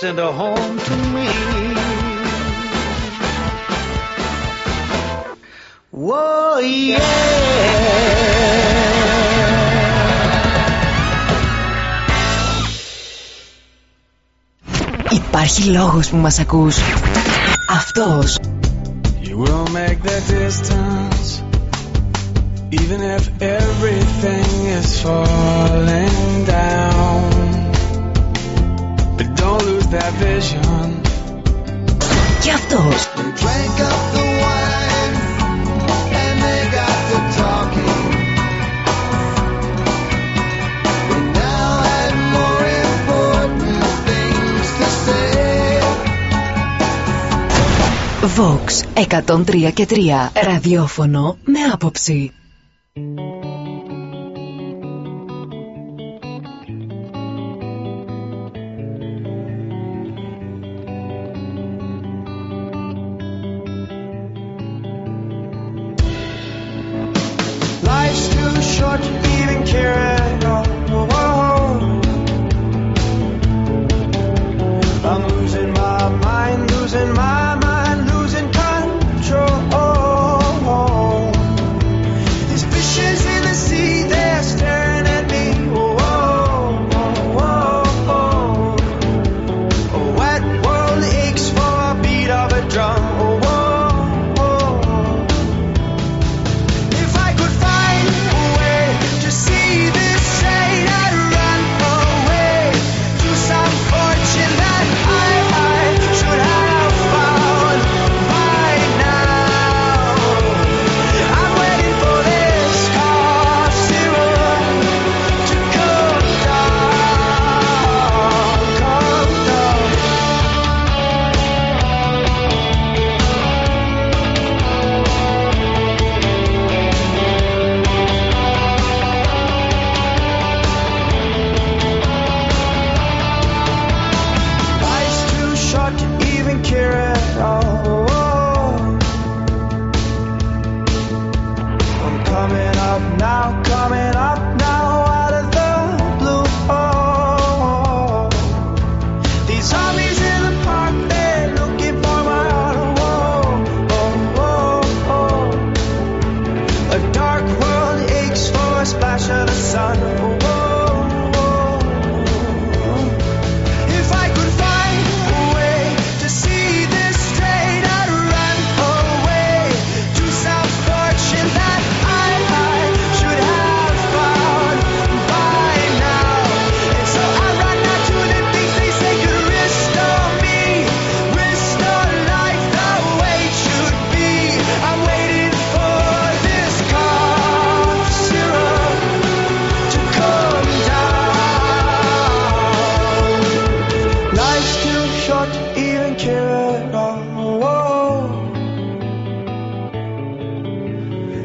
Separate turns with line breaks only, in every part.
send her home to me. Yeah.
Υπάρχει λόγος που μας ακούς. Αυτός.
You will make the distance Even if everything is falling down But don't lose
Και αυτός. Vox 103 και τρία ραδιόφωνο με άποψη.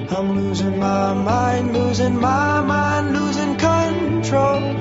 I'm losing my mind, losing my mind, losing control.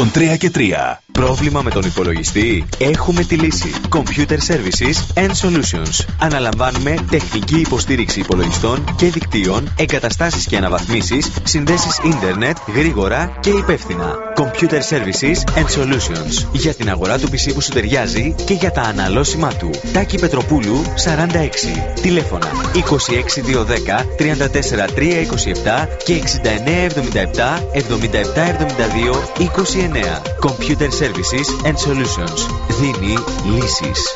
103 και 3.
Πρόβλημα με τον υπολογιστή; Έχουμε τη λύση. Computer Services and Solutions. Αναλαμβάνουμε τεχνική υποστήριξη υπολογιστών και δικτύων, εγκαταστάσεις και αναβαθμίσεις, συνδέσεις ίντερνετ, γρήγορα και υπεύθυνα. Computer Services and Solutions. Για την αγορά του PC που σου ταιριάζει και για τα αναλώσιμά του. Τάκη Πετροπούλου 46. Τηλέφωνα 26210 34327 και 6977 7772 29. Computer Services and Solutions. Δίνει λύσεις.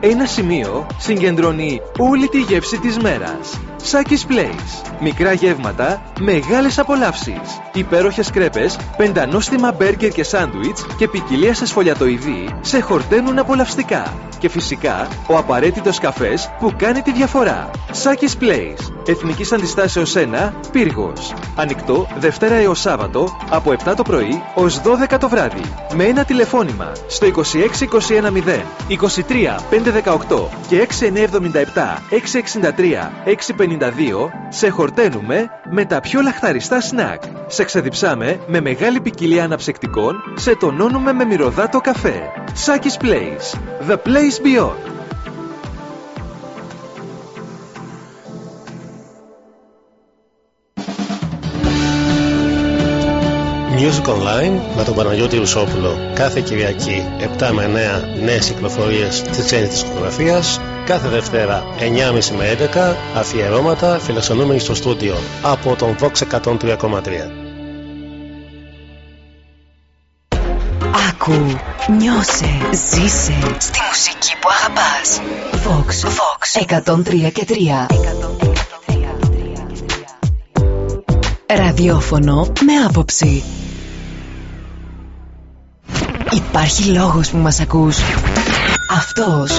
Ένα σημείο συγκεντρώνει όλη τη γεύση της μέρας. Σάκης Place. Μικρά γεύματα, μεγάλες απολαύσεις. Υπέροχες κρέπες, πεντανόστιμα μπέργκερ και σάντουιτς και ποικιλία σε σφολιατοειδή σε χορταίνουν απολαυστικά. Και φυσικά, ο απαραίτητος καφές που κάνει τη διαφορά. Σάκης Place. Εθνικής Αντιστάσεως 1, Πύργος. Ανοιχτό Δευτέρα έως Σάββατο από 7 το πρωί ως 12 το βράδυ. Με ένα τηλεφώνημα στο 26210 23 518 και 6977 663 652 σε χορταίνουμε με τα πιο λαχταριστά σνακ. Σε ξεδιψάμε με μεγάλη ποικιλία αναψυκτικών, σε τονώνουμε με μυρωδάτο καφέ. Σάκης Place. The place beyond.
Music Online με τον Παναγιώτη Ρουσόπουλο κάθε Κυριακή 7 με 9 νέες κυκλοφορίες της ξένης δισκογραφίας κάθε Δευτέρα 9.30 με 11 αφιερώματα φιλοξενούμενοι στο στούντιο από τον Vox 103,3
Άκου, νιώσε, ζήσε στη μουσική που αγαπάς. Vox, Vox 103 και 3. Ραδιόφωνο με άποψη. Υπάρχει λόγος που μας ακούς. Αυτός.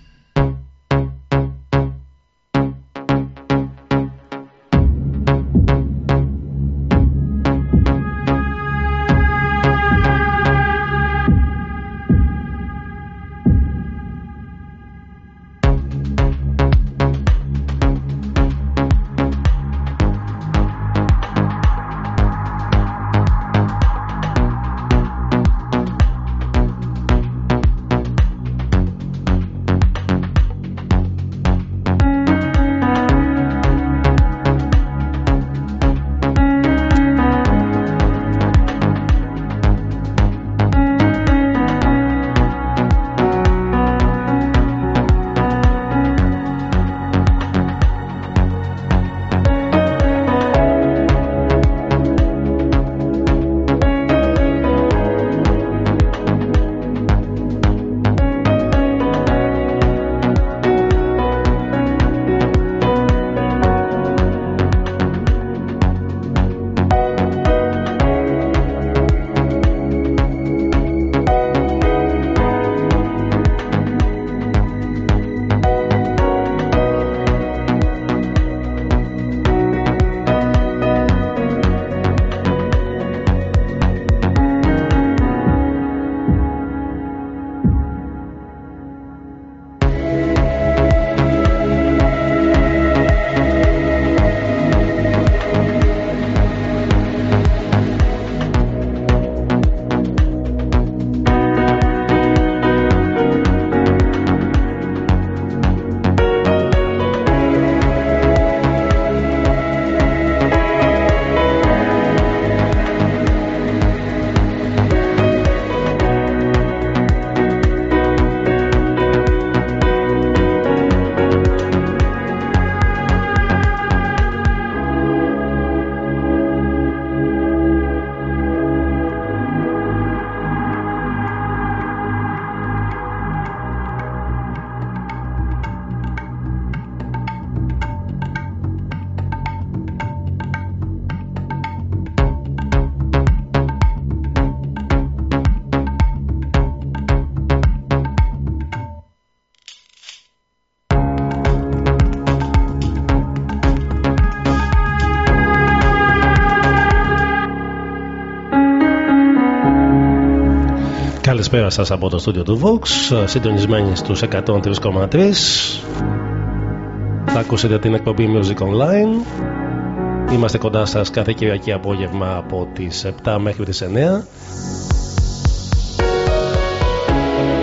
Καλησπέρα σας από το στούντιο του Vox, συντονισμένοι στους 103,3. Θα ακούσετε την εκπομπή Music Online. Είμαστε κοντά σας κάθε Κυριακή απόγευμα από τις 7 μέχρι τις 9.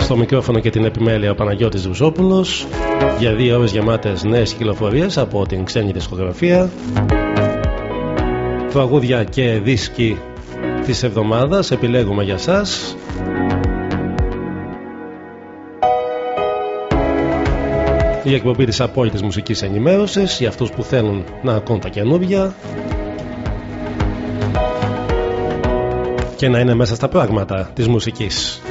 Στο μικρόφωνο και την επιμέλεια ο Παναγιώτης Βουσόπουλος για δύο ώρες γεμάτες νέες κυκλοφορίες από την ξένη δισκογραφία τραγούδια και δίσκοι της εβδομάδας επιλέγουμε για σας η εκπομπή της απόλυτης μουσικής ενημέρωσης για αυτούς που θέλουν να ακούν τα καινούργια και να είναι μέσα στα πράγματα της μουσικής.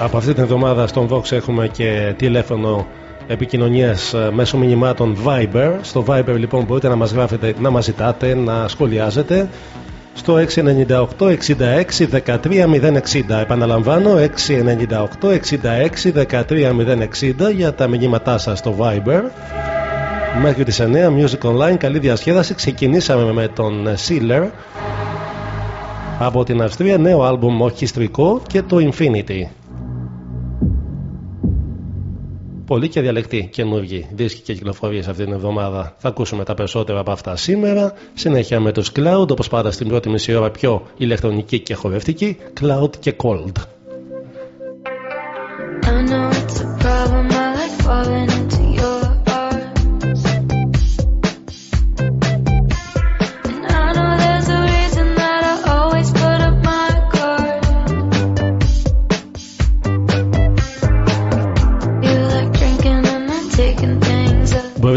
Από αυτή την εβδομάδα στον Vox έχουμε και τηλέφωνο επικοινωνίας ε, μέσω μηνυμάτων Viber. Στο Viber λοιπόν μπορείτε να μας γράφετε, να μας ζητάτε, να σχολιάζετε στο 698 66 13 060 επαναλαμβάνω 698 66 13 060 για τα μηνύματά σας στο Viber. Μέχρι τις 9 Music Online καλή διασκέδαση. Ξεκινήσαμε με τον Sealer από την Αυστρία νέο άλμπουμ ορχιστρικό και το Infinity πολύ και διαλεκτή καινούργιοι δίσκοι και κυκλοφορίε αυτή την εβδομάδα. Θα ακούσουμε τα περισσότερα από αυτά σήμερα. Συνέχεια με του Cloud, όπως πάντα στην πρώτη μισή ώρα πιο ηλεκτρονική και χορευτική. Cloud και Cold.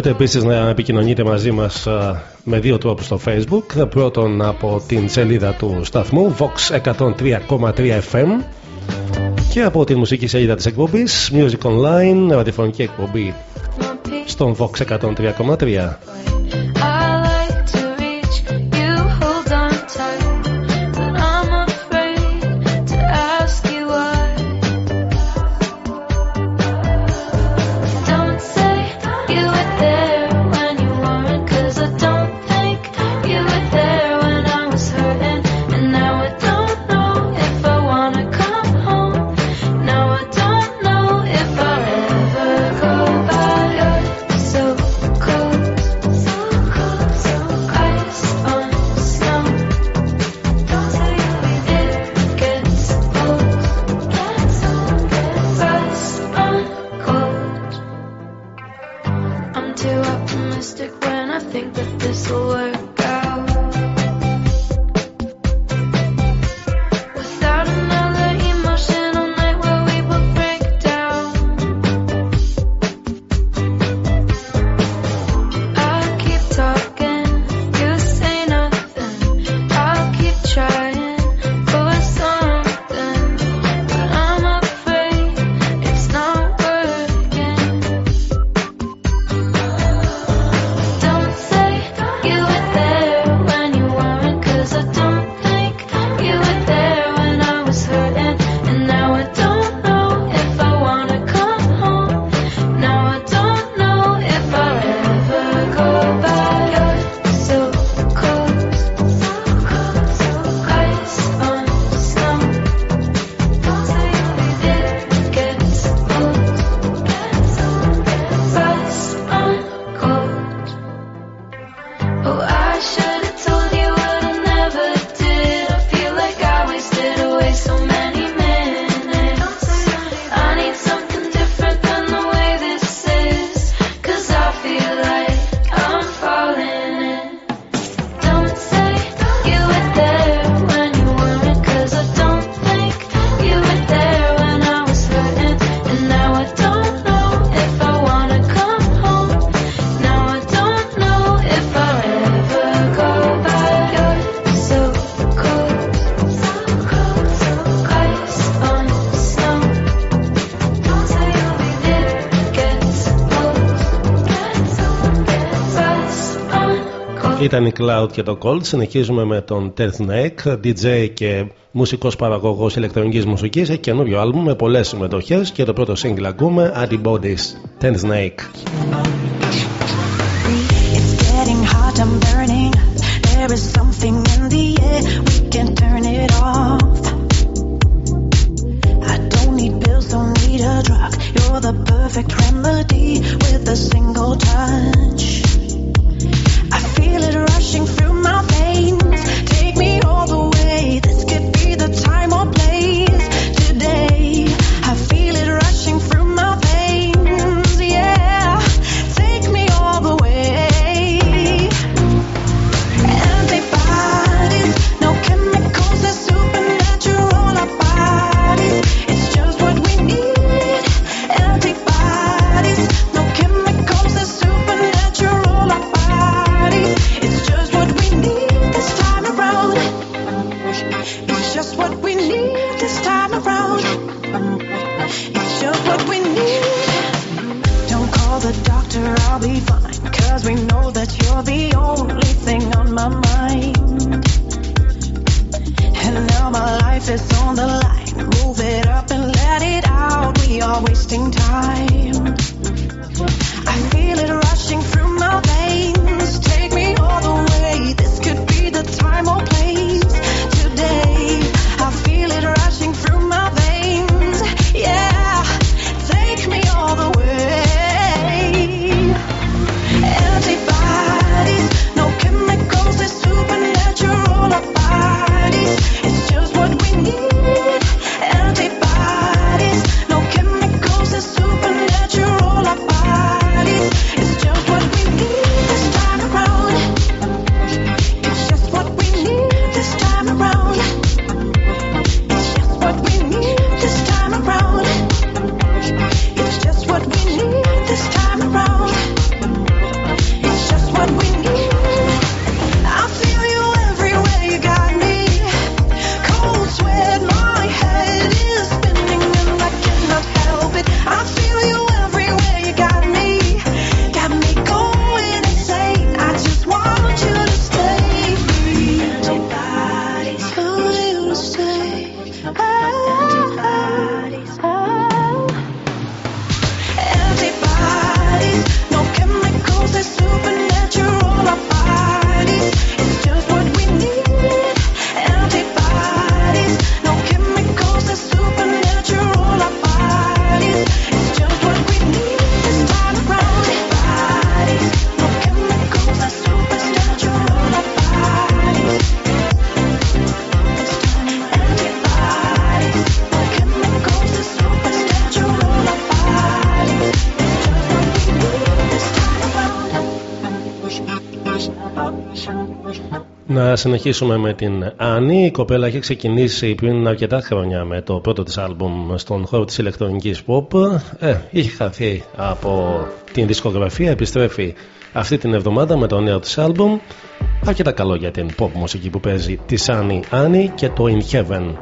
Μπορείτε επίσης να επικοινωνείτε μαζί μας με δύο τρόπους στο Facebook. Πρώτον από την σελίδα του σταθμού Vox 103,3 FM και από τη μουσική σελίδα της εκπομπής Music Online, ραδιοφωνική εκπομπή στον Vox 103,3. Ήταν η Cloud και το Cold. Συνεχίζουμε με τον Ted Snake, DJ και μουσικός παραγωγός ηλεκτρονικής μουσικής. Έχει καινούριο άλμπουμ με πολλές συμμετοχές και το πρώτο single ακούμε Antibodies, Ted Snake.
time. I feel it rushing.
να συνεχίσουμε με την Άννη. Η κοπέλα έχει ξεκινήσει πριν αρκετά χρόνια με το πρώτο της άλμπουμ στον χώρο της ηλεκτρονικής pop. Ε, είχε χαθεί από την δισκογραφία, επιστρέφει αυτή την εβδομάδα με το νέο της άλμπουμ. Αρκετά καλό για την pop μουσική που παίζει της Άννη Άννη και το In Heaven.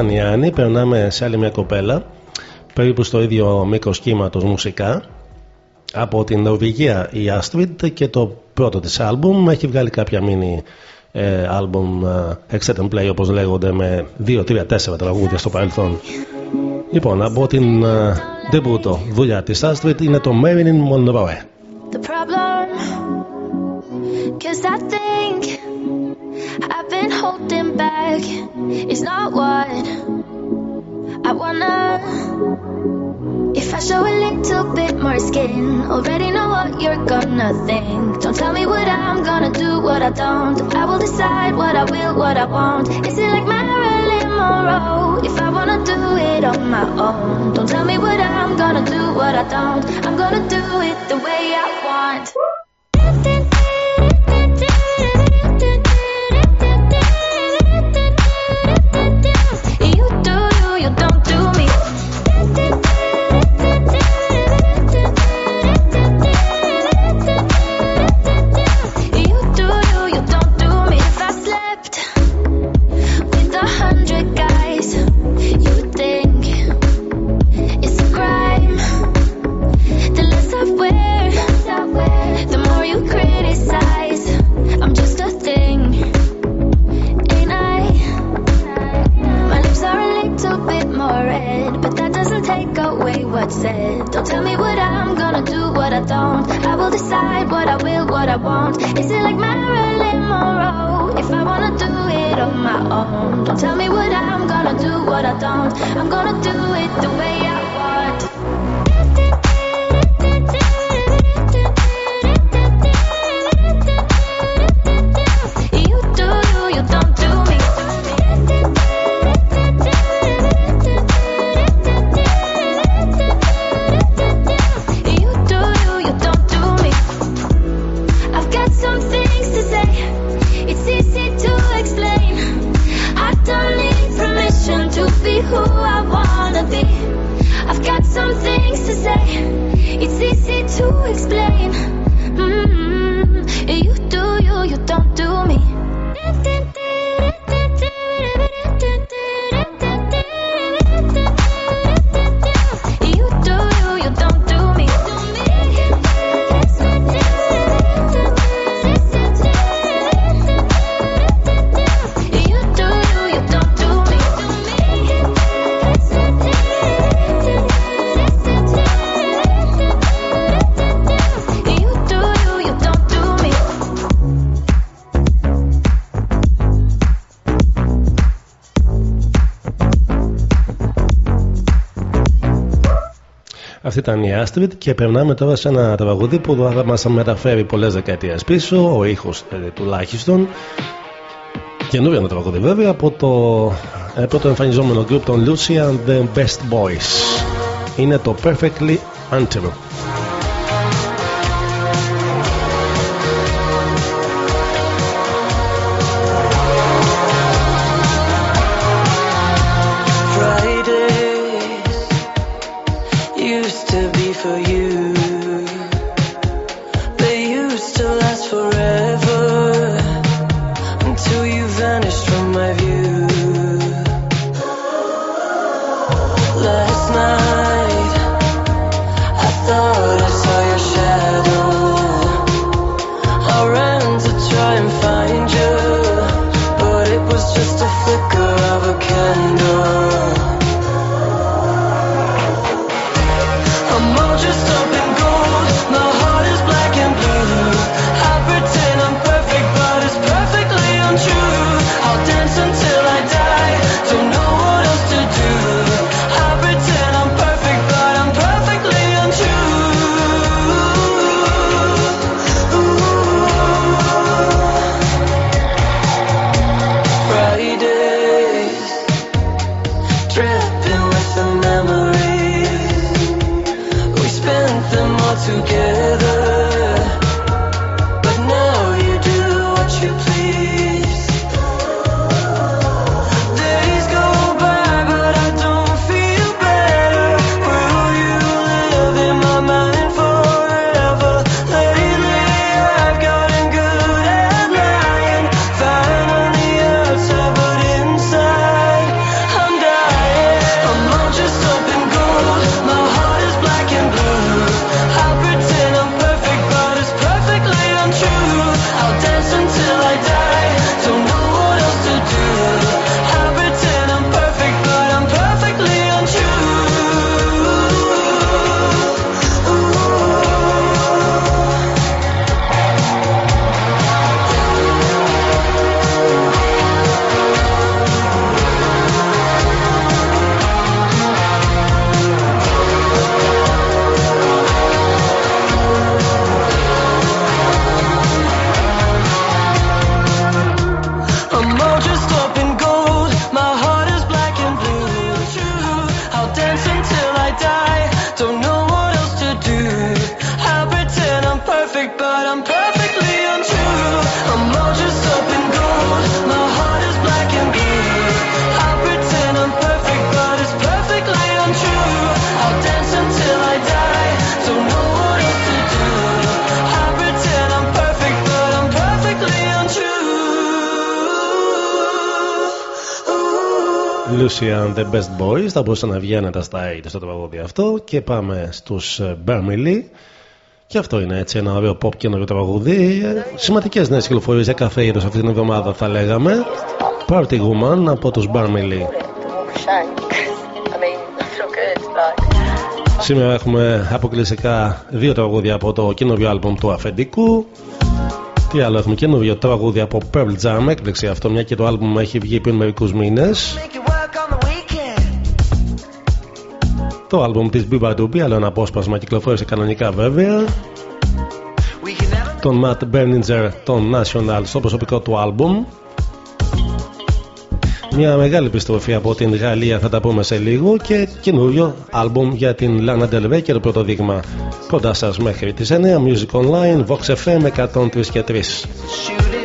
Ήταν η Άννη. Περνάμε σε άλλη μια κοπέλα. Περίπου στο ίδιο μήκος κύματος μουσικά. Από την Νορβηγία η Astrid και το πρώτο της άλμπουμ έχει βγάλει κάποια μίνι ε, άλμπουμ ε, extended play όπως λέγονται με 2, 3, 4 τραγούδια στο παρελθόν. Λοιπόν, από την ε, debut δουλειά της Astrid είναι το Marilyn Monroe.
the problem. Back. It's not what I wanna. If I show a little bit more skin, already know what you're gonna think. Don't tell me what I'm gonna do, what I don't. I will decide what I will, what I won't. Is it like Marilyn Monroe? If I wanna do it on my own, don't tell me what I'm gonna do, what I don't. I'm gonna do it the way I want.
Ήταν η Astrid και περνάμε τώρα σε ένα τραγούδι που θα μας μεταφέρει πολλές δεκαετίες πίσω, ο ήχος ε, τουλάχιστον. Καινούριο ένα τραγούδι βέβαια από το ε, πρώτο εμφανιζόμενο group των Lucia and the Best Boys. Είναι το
Perfectly Untrue.
Lucian The Best Boys. Θα μπορούσε να βγει άνετα στα 80 στο τραγούδι αυτό. Και πάμε στους Bermily και αυτό είναι έτσι ένα ωραίο pop καινούριο τραγούδι. Ε, σημαντικές νέες κυκλοφορίες για κάθε είδος αυτή την εβδομάδα θα λέγαμε. Party Woman από τους Bermily
Shank. I mean, I feel good. Like,
Σήμερα έχουμε αποκλειστικά δύο τραγούδια από το καινούριο άλμπουμ του αφεντικού. Τι άλλο έχουμε καινούριο τραγούδι από Pearl Jam έκπληξη αυτό μια και το άλμπουμ έχει βγει πριν μερικούς μήνες Το άλμπουμ της Biba Doobie, άλλο ένα απόσπασμα κυκλοφόρησε κανονικά βέβαια.
We can never
Τον Matt Berninger, τον National, στο προσωπικό του άλμπουμ. Μια μεγάλη επιστροφή από την Γαλλία θα τα πούμε σε λίγο και καινούριο άλμπουμ για την Lana Del Rey και το πρώτο δείγμα. Κοντά σας μέχρι τις 9, Music Online, Vox FM 103 και 3.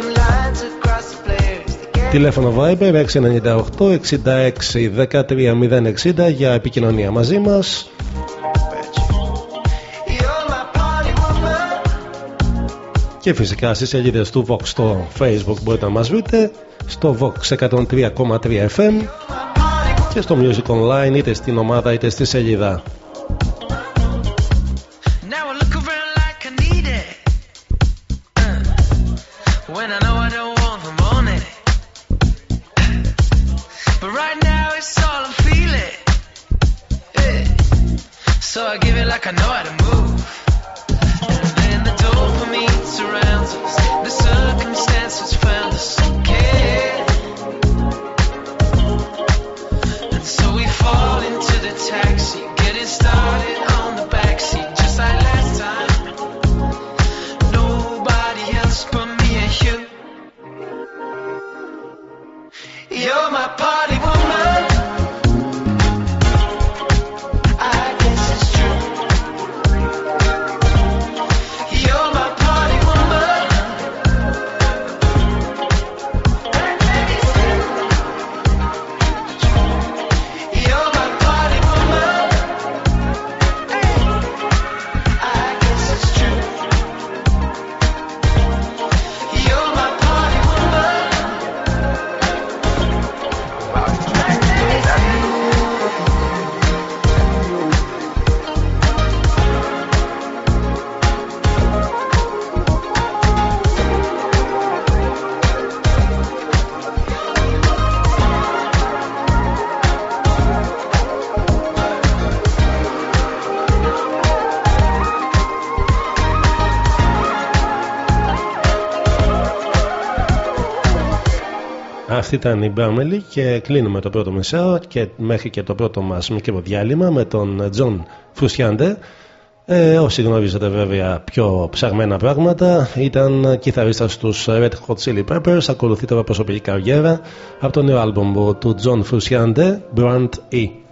Τηλέφωνο Viber 698 66 13 060 για επικοινωνία μαζί μας.
You're my party woman.
Και φυσικά στις σελίδες του Vox στο Facebook μπορείτε να μας βρείτε στο Vox 103,3 FM και στο Music Online είτε στην ομάδα είτε στη σελίδα. Ήταν η Μπάμελη και κλείνουμε το πρώτο μισό και μέχρι και το πρώτο μας μικρό διάλειμμα με τον John Frusciante. Ε, όσοι γνωρίζετε βέβαια πιο ψαγμένα πράγματα ήταν κιθαρίστας στους Red Hot Chili Peppers ακολουθεί τώρα προσωπική καριέρα από το νέο άλμπομ του John Frusciante Brand E.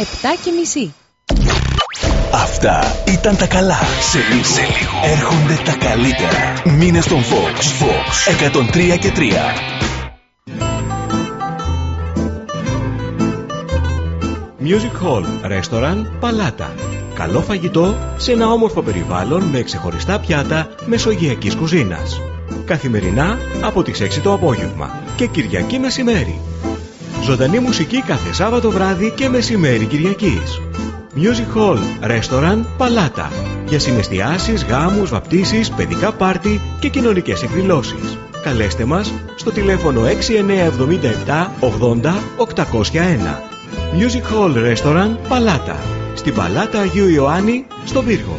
είναι 7 και μισή.
Αυτά ήταν τα καλά. Σε λίγο, σε λίγο. έρχονται τα καλύτερα. Μήνες στον Fox. Fox 103 και 3.
Music Hall, Restaurant, Παλάτα. Καλό φαγητό σε ένα όμορφο περιβάλλον με ξεχωριστά πιάτα μεσογειακής κουζίνας. Καθημερινά από τις 6 το απόγευμα και Κυριακή μεσημέρι. Ζωντανή μουσική κάθε Σάββατο βράδυ και μεσημέρι Κυριακής. Music Hall, Restaurant, Παλάτα. Για συναισθιάσεις, γάμους, βαπτίσεις, παιδικά πάρτι και κοινωνικές εκδηλώσεις. Καλέστε μας στο τηλέφωνο 6977 80 801. Music Hall Restaurant Παλάτα. Στην Παλάτα Αγίου Ιωάννη, στο Βίργο.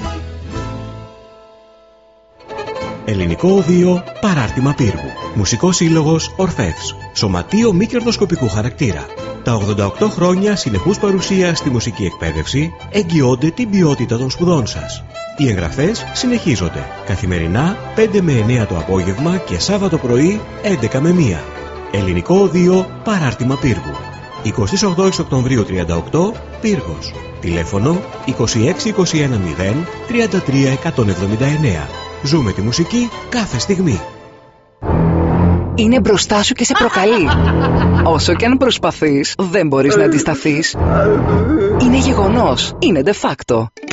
Ελληνικό Οδείο Παράρτημα Πύργου. Μουσικός Σύλλογος Ορφεύς. Σωματείο μη κερδοσκοπικού χαρακτήρα. Τα 88 χρόνια συνεχούς παρουσία στη μουσική εκπαίδευση εγγυώνται την ποιότητα των σπουδών σας. Οι εγγραφές συνεχίζονται. Καθημερινά 5 με 9 το απόγευμα και Σάββατο πρωί 11 με 1. Ελληνικό Οδείο Παράρτημα Πύργου. 28 Οκτωβρίου 38 Πύργος. Τηλέφωνο 26210 33179. Ζούμε τη μουσική κάθε στιγμή.
Είναι μπροστά σου και σε προκαλεί. Όσο και αν προσπαθείς, δεν μπορείς να αντισταθείς. Είναι γεγονός. Είναι de facto.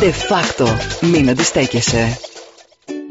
De facto. Μην αντιστέκεσαι.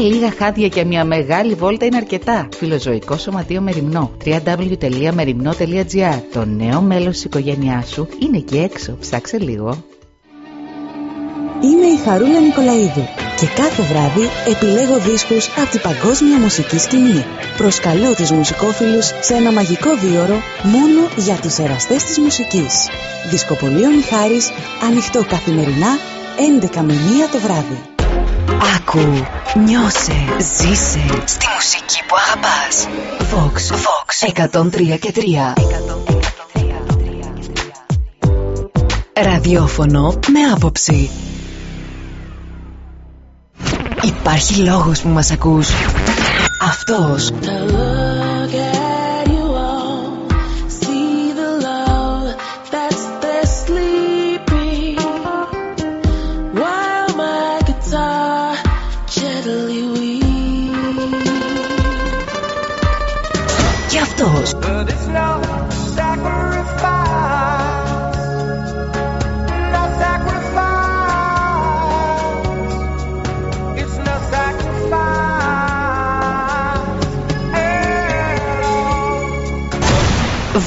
λίγα χάδια και μια μεγάλη βόλτα είναι αρκετά. Φιλοζωικό Σωματείο Μεριμνό. www.merimno.gr Το νέο μέλος της οικογένειάς σου είναι εκεί έξω. Ψάξε λίγο.
Είμαι η Χαρούλα Νικολαίδου και κάθε βράδυ επιλέγω δίσκους από την παγκόσμια μουσική σκηνή. Προσκαλώ τους μουσικόφιλους σε ένα μαγικό δίωρο μόνο για τους εραστές της μουσικής. Δισκοπολείο Μιχάρης, ανοιχτό καθημερινά 11 με 1 το βράδυ.
Άκου, νιώσε, ζήσε στη μουσική που αγαπάς. Fox, Fox 103 και 3. Ραδιόφωνο με άποψη. Υπάρχει λόγος που μας ακούς. Αυτός.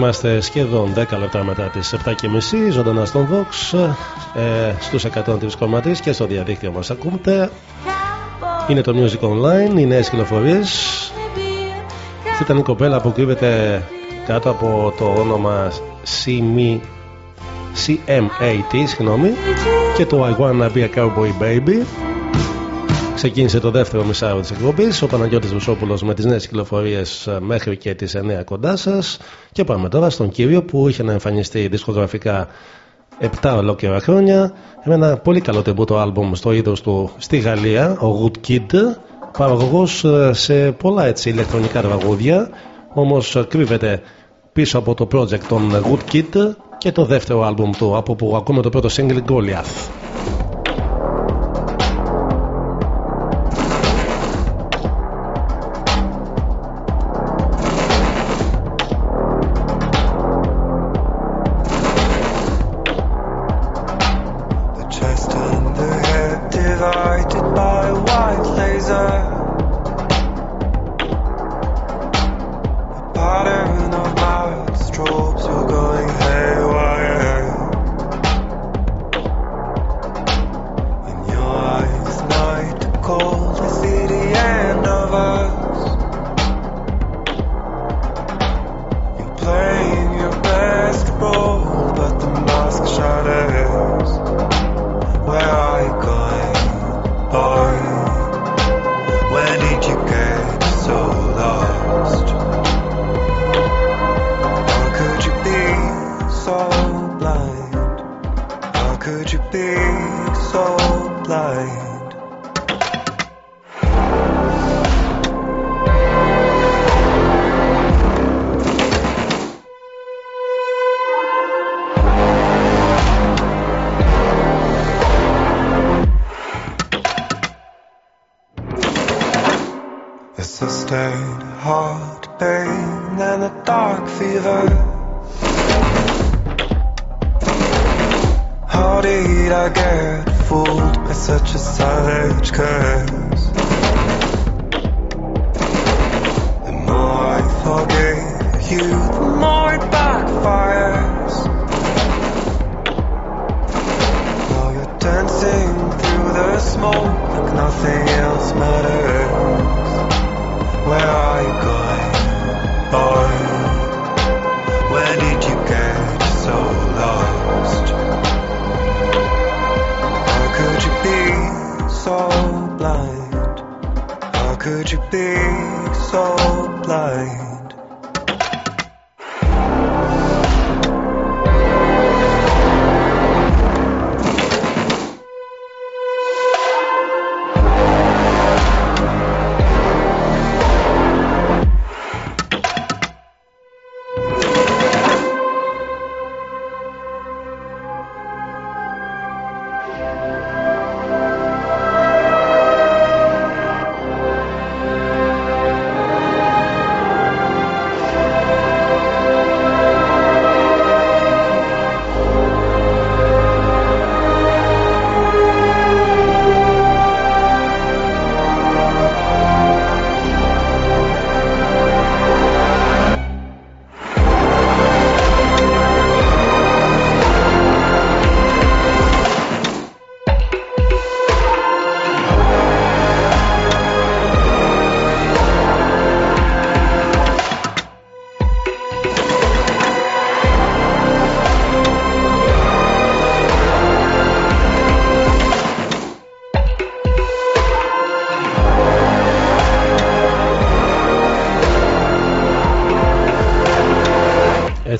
Είμαστε σχεδόν 10 λεπτά μετά τις 7.30 ζωντανά στον Vox ε, στους 103,3 και στο διαδίκτυο μας ακούτε. Είναι το Music Online, οι νέες κυκλοφορίες. Αυτή ήταν η κοπέλα που κρύβεται κάτω από το όνομα CME CMAT συγγνώμη και το I Wanna Be a Cowboy Baby Ξεκίνησε το δεύτερο μισάρο της εκπομπής. Ο Παναγιώτης Βουσόπουλος με τις νέες κυκλοφορίες ε, μέχρι και τις 9 κοντά σας. Και πάμε τώρα στον κύριο που είχε να εμφανιστεί δισκογραφικά 7 ολόκληρα χρόνια. Με ένα πολύ καλό τεμπούτο άλμπουμ στο είδος του στη Γαλλία Ο Good Kid. Παραγωγός ε, σε πολλά έτσι ηλεκτρονικά τραγούδια. Όμως ε, κρύβεται πίσω από το project των Good Kid και το δεύτερο άλμπουμ του από που ακούμε το πρώτο single Goliath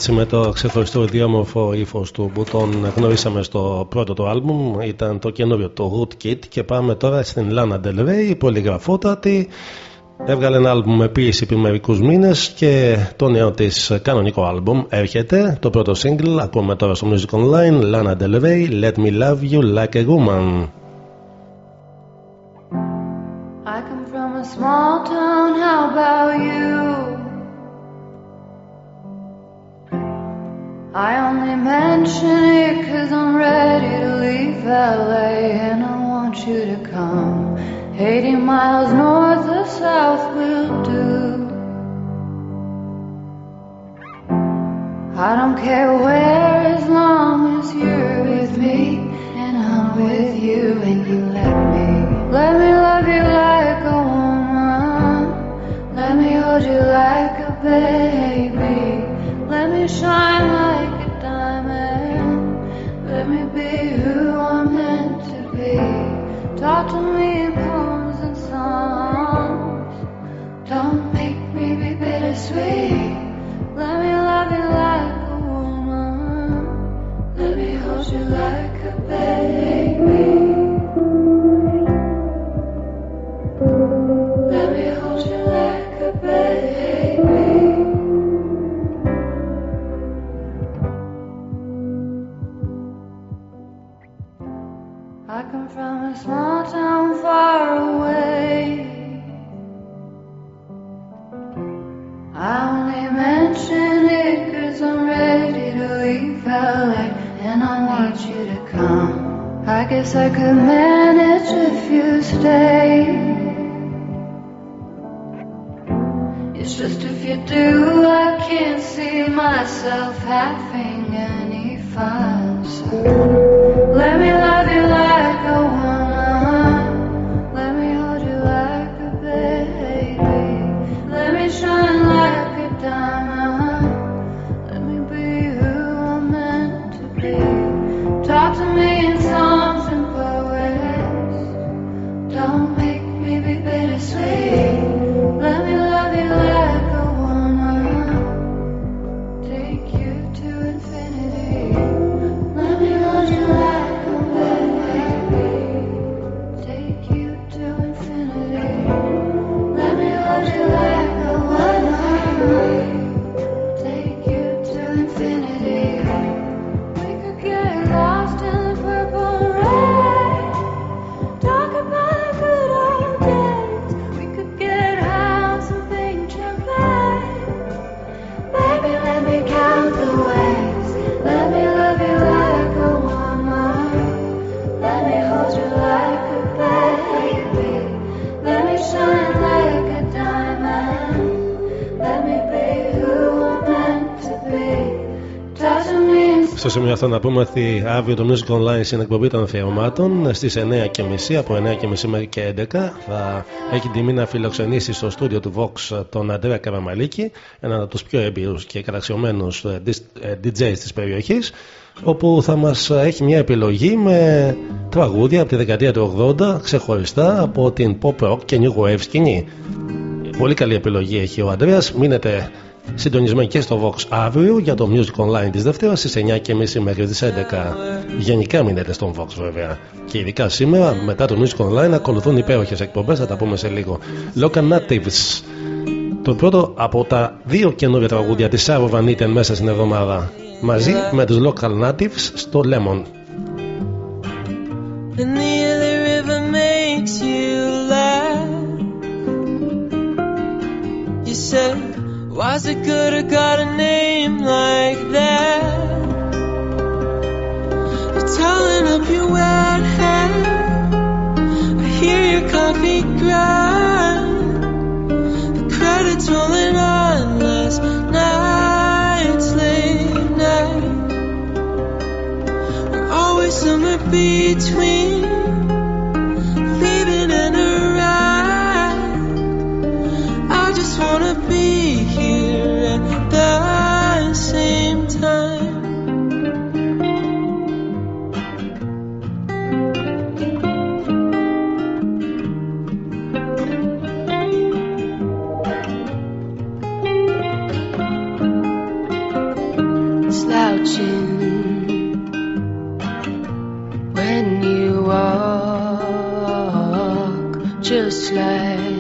Έτσι με το ξεχωριστό ιδιόμορφο ύφος του που τον γνωρίσαμε στο πρώτο του άλμπουμ ήταν το καινούριο το Root Kit και πάμε τώρα στην Lana Del Rey, η πολυγραφότατη Έβγαλε ένα άλμπουμ με ποίηση πριν μερικούς μήνες και το νέο της κανονικό άλμπουμ έρχεται. Το πρώτο single ακούμε τώρα στο Music Online Lana Del Rey Let Me Love You Like a Woman.
I come from a small
Στο σημείο αυτό να πούμε ότι αύριο το Music Online είναι εκπομπή των αφιερωμάτων στις 9.30 από 9.30 μέχρι και 11 θα έχει τιμή να φιλοξενήσει στο στούντιο του Vox τον Αντρέα Καραμαλίκη, έναν από τους πιο έμπειρου και καταξιωμένους DJ της περιοχής, όπου θα μας έχει μια επιλογή με τραγούδια από τη δεκαετία του 80 ξεχωριστά από την pop rock και new wave σκηνή. Πολύ καλή επιλογή έχει ο Αντρέας. Μείνετε συντονισμένοι και στο Vox αύριο για το Music Online της Δευτέρας στις 9.30 μέχρι τις 11. Γενικά μείνετε στον Vox βέβαια. Και ειδικά σήμερα μετά το Music Online ακολουθούν υπέροχες εκπομπές, θα τα πούμε σε λίγο. Local Natives. Το πρώτο από τα δύο καινούργια τραγούδια της Sarah Van Eaton μέσα στην εβδομάδα. Μαζί με τους Local Natives στο Lemon.
And the other river makes you laugh. You said, why's it good I got a name like that? You're telling up your wet hair. I hear your coffee grind. The credits rolling on last night's late night. We're always somewhere between
walk, just like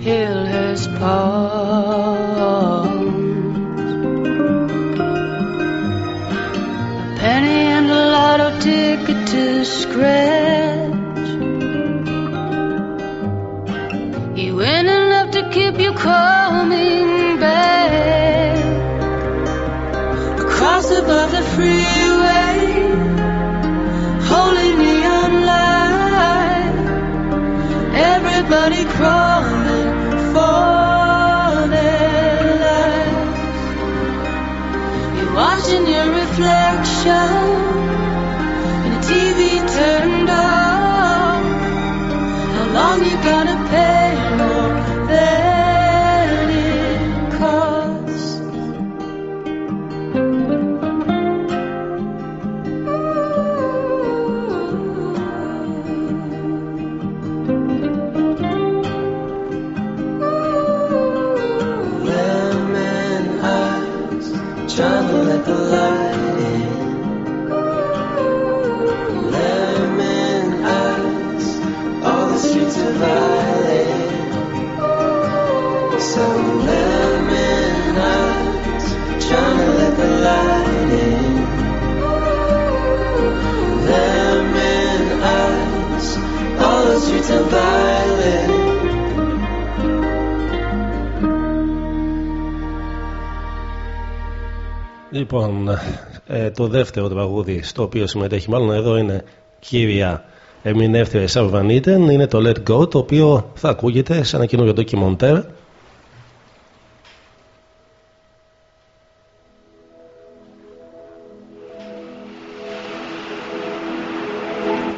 Hillhurst Palms. A penny and a lotto ticket to scratch.
reflection.
Λοιπόν, ε, το δεύτερο τραγούδι στο οποίο συμμετέχει μάλλον εδώ είναι κύρια ερμηνεύτρια Σαρβανίτεν είναι το Let Go το οποίο θα ακούγεται σε ένα καινούριο ντοκιμοντέρ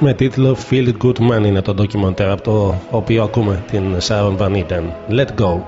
με τίτλο Feel It Good Man είναι το ντοκιμοντέρ από το οποίο ακούμε την Sharon Van Eaton. Let Go.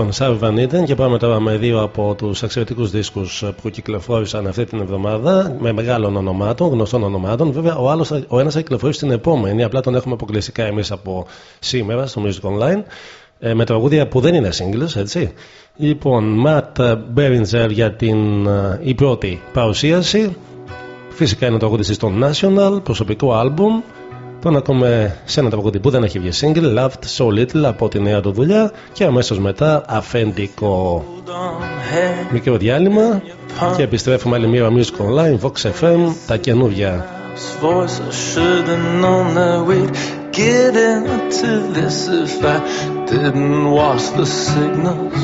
Λοιπόν, Σάββι Βανίτεν και πάμε τώρα με δύο από τους εξαιρετικούς δίσκους που κυκλοφόρησαν αυτή την εβδομάδα με μεγάλων ονομάτων, γνωστών ονομάτων. Βέβαια, ο, άλλος, ο ένας θα κυκλοφορήσει την επόμενη, απλά τον έχουμε αποκλειστικά εμείς από σήμερα στο Music Online. Ε, με τραγούδια που δεν είναι singles, έτσι. Λοιπόν, Matt Beringer για την ε, η πρώτη παρουσίαση. Φυσικά είναι το τραγούδι στο National, προσωπικό άλμπουμ. Τον ακούμε σε ένα τραγούδι που δεν έχει βγει single, Loved So Little από τη νέα του δουλειά και αμέσως μετά αφεντικό μικρό διάλειμμα και επιστρέφουμε άλλη μία Music Online, Vox FM, τα καινούργια.
This voice, I should have known that we'd get into this if I didn't watch the signals.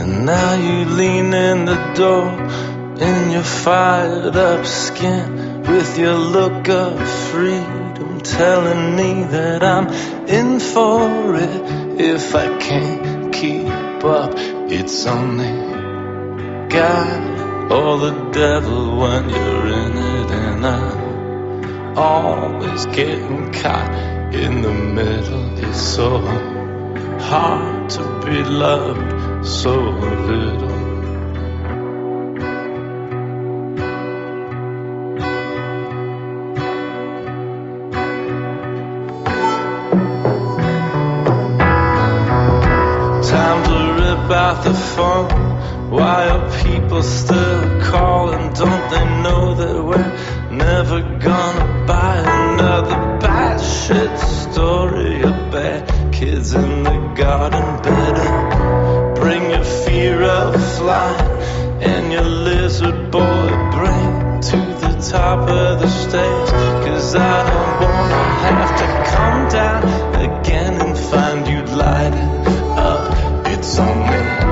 And now you lean in the door in your fired up skin with your look of freedom, telling me that I'm in for it if I can't keep up. It's only God or the devil when you're in it, and I'm always getting caught in the middle. It's so hard to be loved so little. The phone. Why are people still calling? Don't they know that we're never gonna buy another bad shit story bad kids in the garden? Better bring your fear of flying and your lizard boy brain to the top of the stage. Cause I don't wanna have to come down again and find you lighted up. It's only God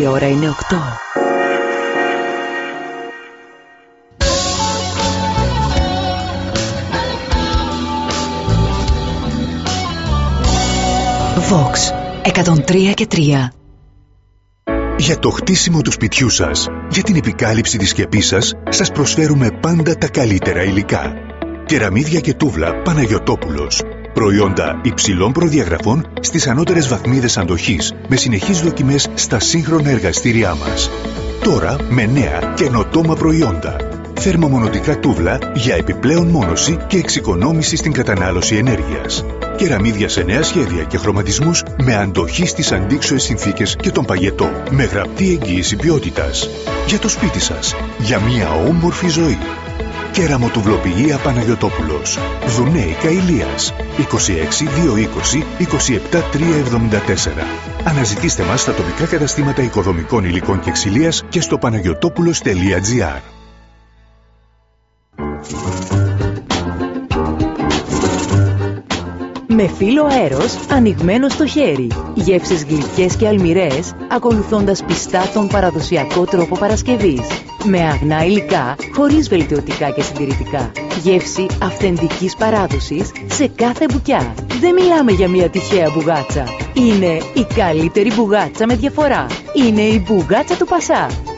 Η ώρα είναι 8. Vox 103 και 3
Για το χτίσιμο του σπιτιού σας, για την επικάλυψη της σκεπής σας, σας προσφέρουμε πάντα τα καλύτερα υλικά. Κεραμίδια και τούβλα Παναγιωτόπουλος. Προϊόντα υψηλών προδιαγραφών στις ανώτερες βαθμίδες αντοχής, με συνεχείς δοκιμές στα σύγχρονα εργαστήριά μας. Τώρα με νέα καινοτόμα προϊόντα. Θερμομονωτικά τούβλα για επιπλέον μόνωση και εξοικονόμηση στην κατανάλωση ενέργειας. Κεραμίδια σε νέα σχέδια και χρωματισμούς με αντοχή στις αντίξωες συνθήκες και τον παγετό. Με γραπτή εγγύηση ποιότητας. Για το σπίτι σας. Για μια όμορφη ζωή. Κεραμοτουβλοποιία Παναγιωτόπουλος. Δουνέικα Ηλίας. 26 220 27 374. Αναζητήστε μας στα τοπικά καταστήματα οικοδομικών υλικών και ξυλίας και στο παναγιωτόπουλος.gr.
Με φύλλο αέρος ανοιγμένο στο χέρι. Γεύσεις γλυκές και αλμυρές, ακολουθώντας πιστά τον παραδοσιακό τρόπο παρασκευής. Με αγνά υλικά, χωρίς βελτιωτικά και συντηρητικά. Γεύση αυθεντικής παράδοσης σε κάθε μπουκιά. Δεν μιλάμε για μια τυχαία μπουγάτσα. Είναι η καλύτερη μπουγάτσα με διαφορά. Είναι η μπουγάτσα του Πασά.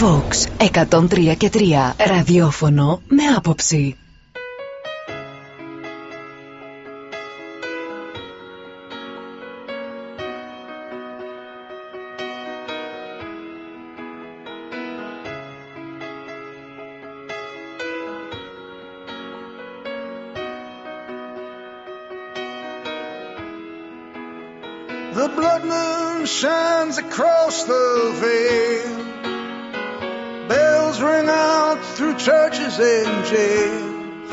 Vox 103 και 3.
Ραδιόφωνο με άποψη.
The blood moon shines across the veil. Through churches and jails.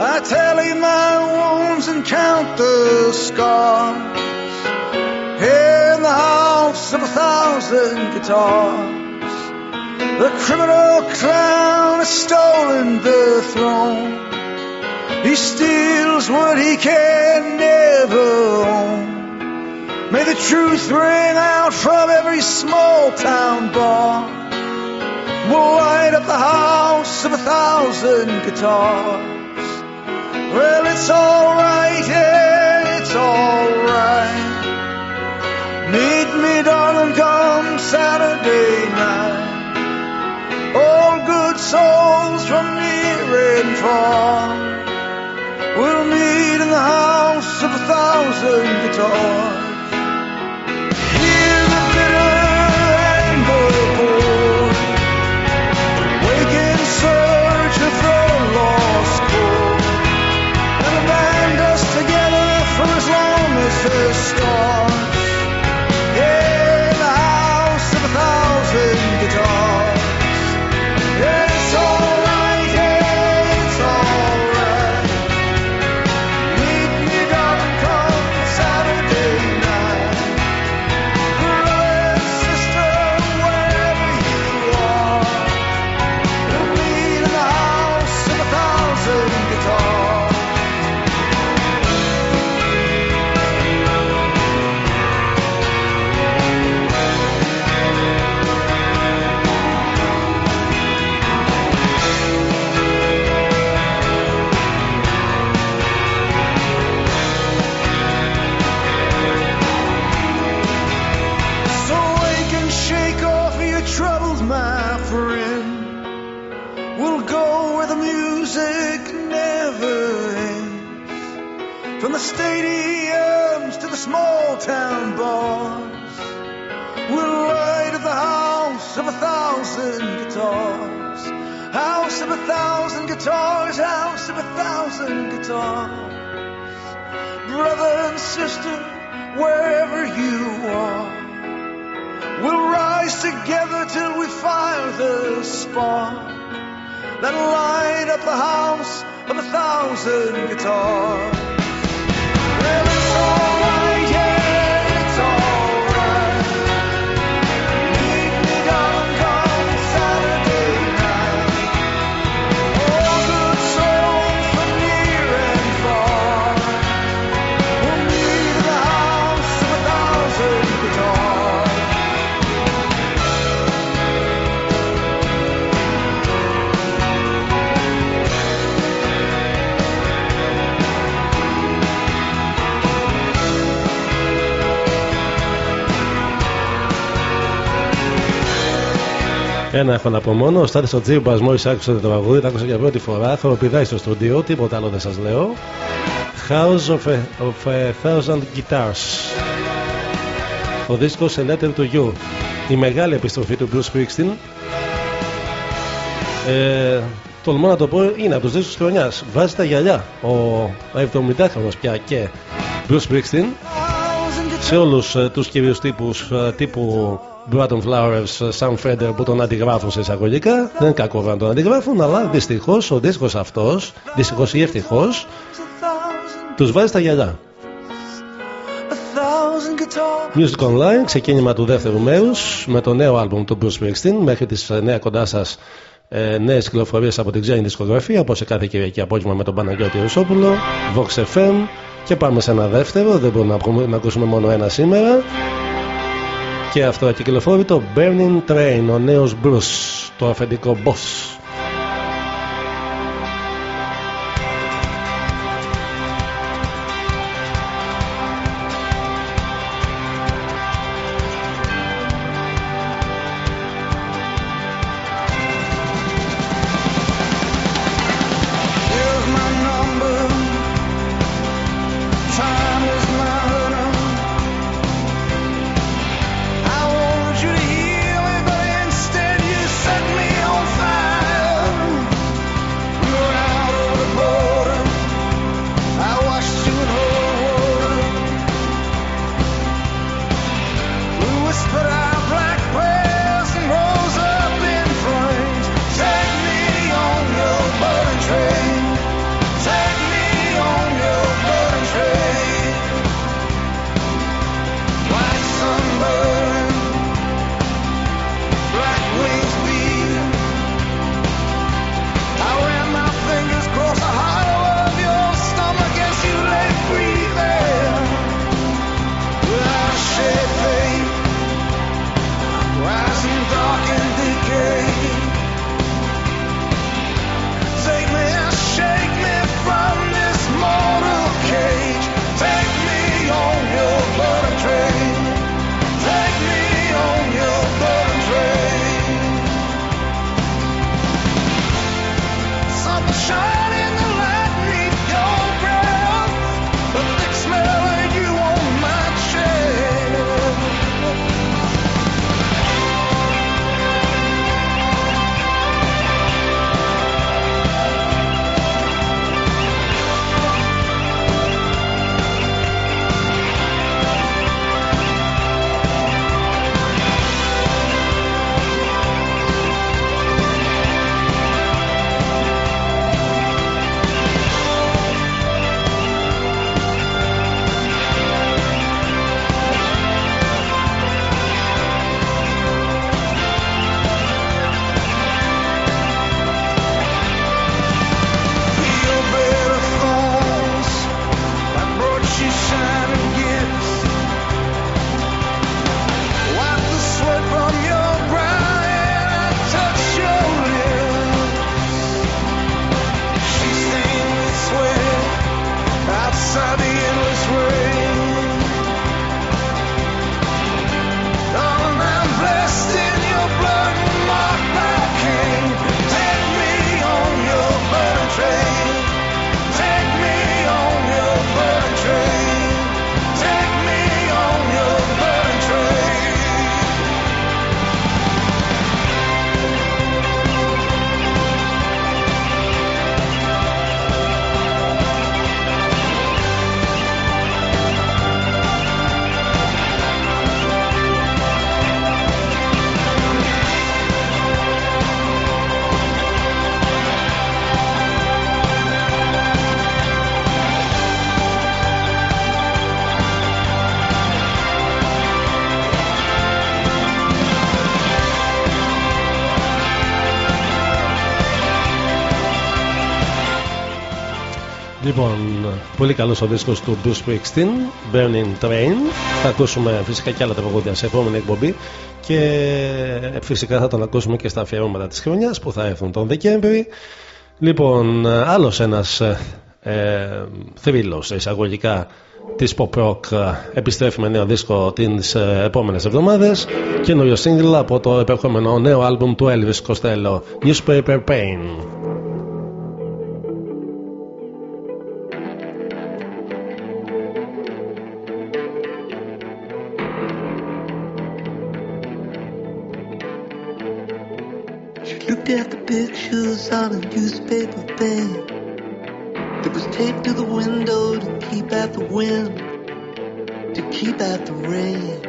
I tally my wounds and count the scars. In the house of a thousand guitars, the criminal clown has stolen the throne. He steals what he can never own. May the truth ring out from every small town bar. We'll light up the house of a thousand guitars. Well, it's alright, yeah, it's alright. Meet me, darling, come Saturday night. All good souls from near and far. We'll meet in the house of a thousand guitars.
Ένα έχω να πω μόνο. Ο Στάτης ο Τζίμπας μόλις άκουσε το τραγούδι, το άκουσα για πρώτη φορά. Θοροπηδάει στο στούντιο, τίποτα άλλο δεν σας λέω. House of a, of a Thousand Guitars. Ο δίσκος A Letter to You. Η μεγάλη επιστροφή του Bruce Springsteen. Ε, τολμώ να το πω, είναι από τους δίσκους της χρονιάς. Βάζει τα γυαλιά. Ο 70χρονο πια και Bruce Springsteen σε όλους τους κυρίου τύπους τύπου Bratton Flowers, Sam Fender που τον αντιγράφουν σε εισαγωγικά. Δεν είναι κακό να τον αντιγράφουν, αλλά δυστυχώς ο δίσκος αυτός, δυστυχώς ή ευτυχώς, τους βάζει στα γυαλιά. Music Online, ξεκίνημα του δεύτερου μέρους με το νέο άλμπουμ του Bruce Springsteen. Μέχρι τις 9 κοντά σας ε, νέες κυκλοφορίες από την ξένη δισκογραφία, όπως σε κάθε Κυριακή απόγευμα με τον Παναγιώτη Ρουσόπουλο, Vox FM. Και πάμε σε ένα δεύτερο, δεν μπορούμε να, ακούμε- να ακούσουμε μόνο ένα σήμερα. Και αυτό κυκλοφόρει το Burning Train, ο νέος Bruce, το αφεντικό boss. Πολύ καλός ο δίσκος του Bruce Springsteen, Burning Train. Θα ακούσουμε φυσικά και άλλα τραγούδια σε επόμενη εκπομπή και φυσικά θα τον ακούσουμε και στα αφιερώματα της χρονιάς που θα έρθουν τον Δεκέμβρη. Λοιπόν, άλλος ένας ε, θρύλος εισαγωγικά της pop rock ε, επιστρέφει με νέο δίσκο τις ε, επόμενες εβδομάδες. Καινούριο single από το επερχόμενο νέο άλμπουμ του Elvis Costello, Newspaper Pain.
At the pictures on a newspaper bag. That was taped to the window to keep out the wind, to keep out the rain,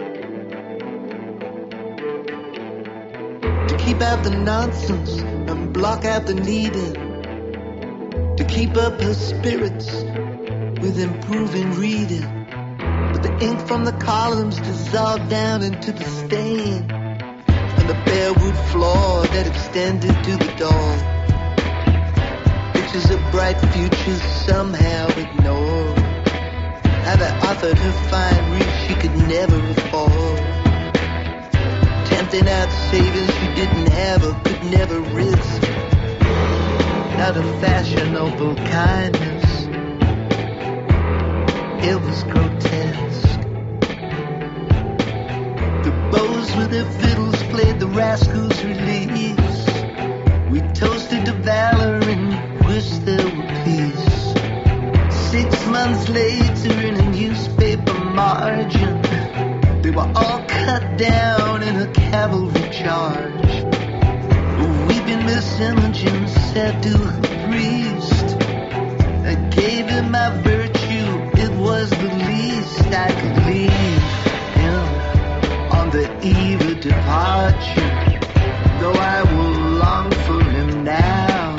to keep out the nonsense and block out the needing, to keep up her spirits with improving reading. But the ink from the columns dissolved down into the stain and the bare wood floor that extended to the dawn. Pictures of bright futures somehow ignored. How they offered her fine wreath she could never afford. Tempting out savings she didn't have or could never risk. Out of fashionable kindness, it was grotesque. The bows with their fiddles played the rascals' release. We toasted to valor and wished there were peace. Six months later, in a newspaper margin, they were all cut down in a cavalry charge. A weeping Miss Imogen said to her priest, I gave him my virtue, it was the least I could leave the eve of departure, though I will long for him now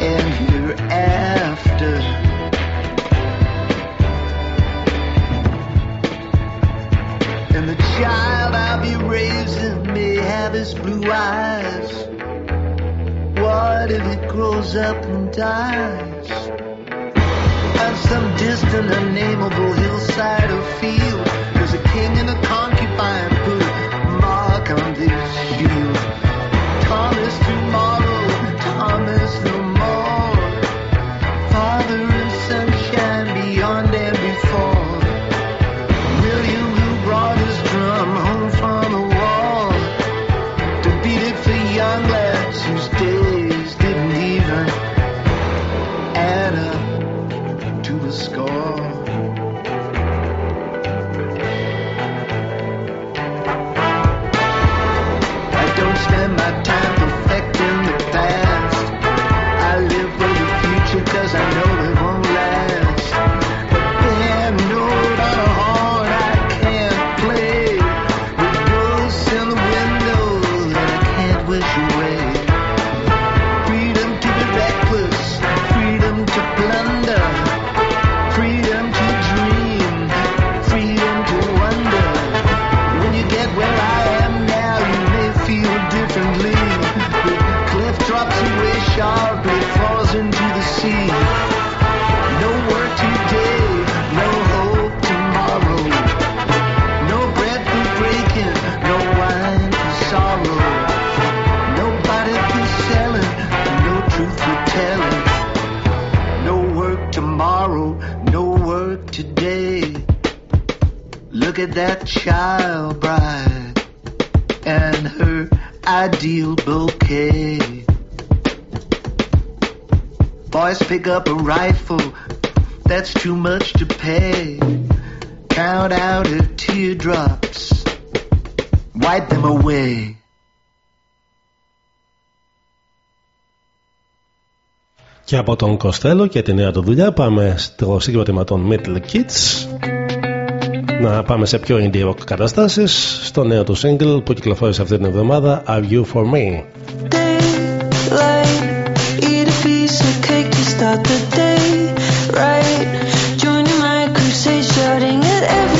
and hereafter. And the child I'll be raising may have his blue eyes. What if it grows up and dies? On some distant, unnameable hillside or field, there's a king and a concubine put a mark on this shield. Thomas tomorrow, child bride and her ideal bouquet. Boys pick up a rifle, that's too much to pay. Count out her teardrops, wipe them away.
Και από τον Κοστέλο και τη νέα του δουλειά πάμε στο συγκρότημα των Middle Kids να πάμε σε πιο indie rock καταστάσεις στο νέο του single που κυκλοφόρησε αυτή την εβδομάδα Are You For Me
Light, eat a piece of cake to start the day right. Joining my crusade, shouting at everyone,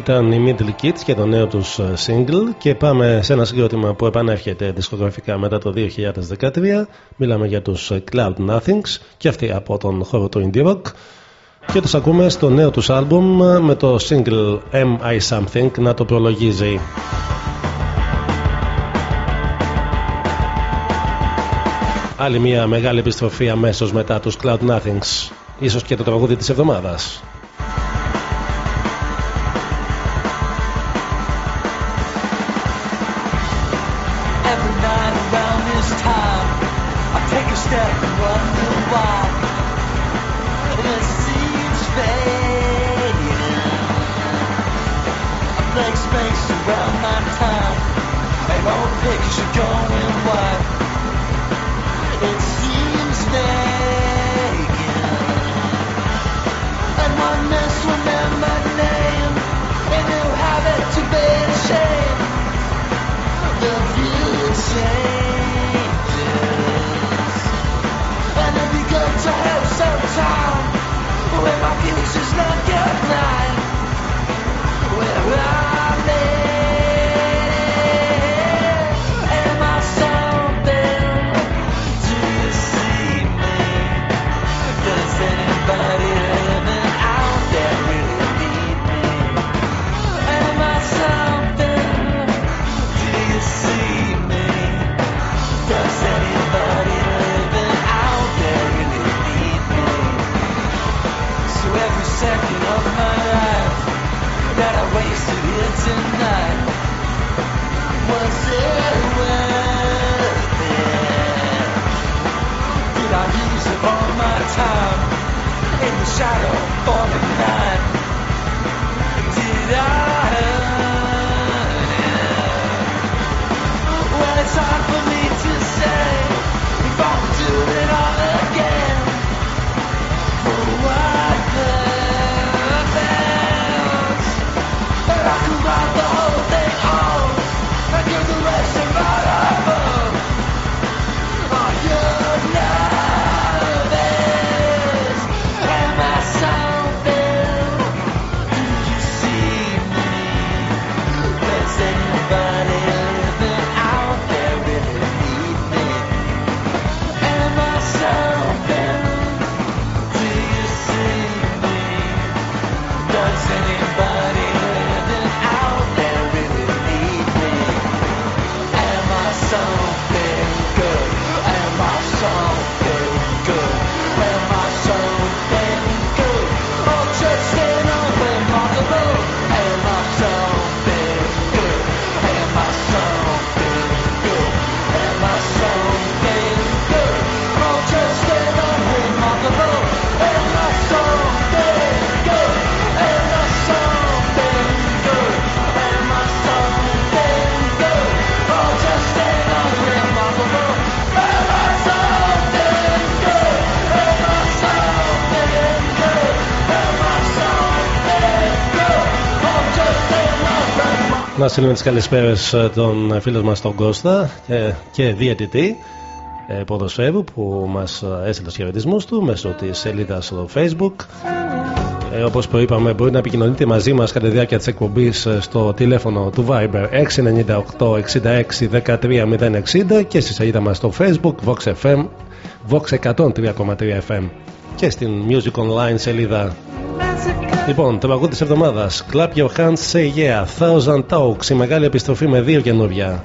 Ήταν οι Middle Kids και το νέο τους ε, single. Και πάμε σε ένα συγκρότημα που επανέρχεται δισκογραφικά μετά το 2013 μιλάμε για τους ε, Cloud Nothings και αυτοί από τον χώρο του Indie Rock. Και τους ακούμε στο νέο τους άλμπουμ ε, με το single Am I Something να το προλογίζει. Άλλη μια μεγάλη επιστροφή αμέσως μετά τους Cloud Nothings ίσως και το τραγούδι της εβδομάδας στείλουμε τις καλησπέρες ε, των φίλων μας στον Κώστα και, και διαιτητή ε, ποδοσφαίρου που μας ε, έστειλε τους χαιρετισμούς του μέσω της σελίδας στο facebook. Ε, όπως προείπαμε μπορεί να επικοινωνείτε μαζί μας κατά τη διάρκεια της εκπομπής ε, στο τηλέφωνο του Viber 698 66 13 060 και στη σελίδα μας στο facebook Vox FM Vox 103,3 FM και στην Music Online σελίδα Λοιπόν, το παγού της εβδομάδας. Clap Your Hands, Say Yeah, Thousand Talks. Η μεγάλη επιστροφή με δύο καινούργια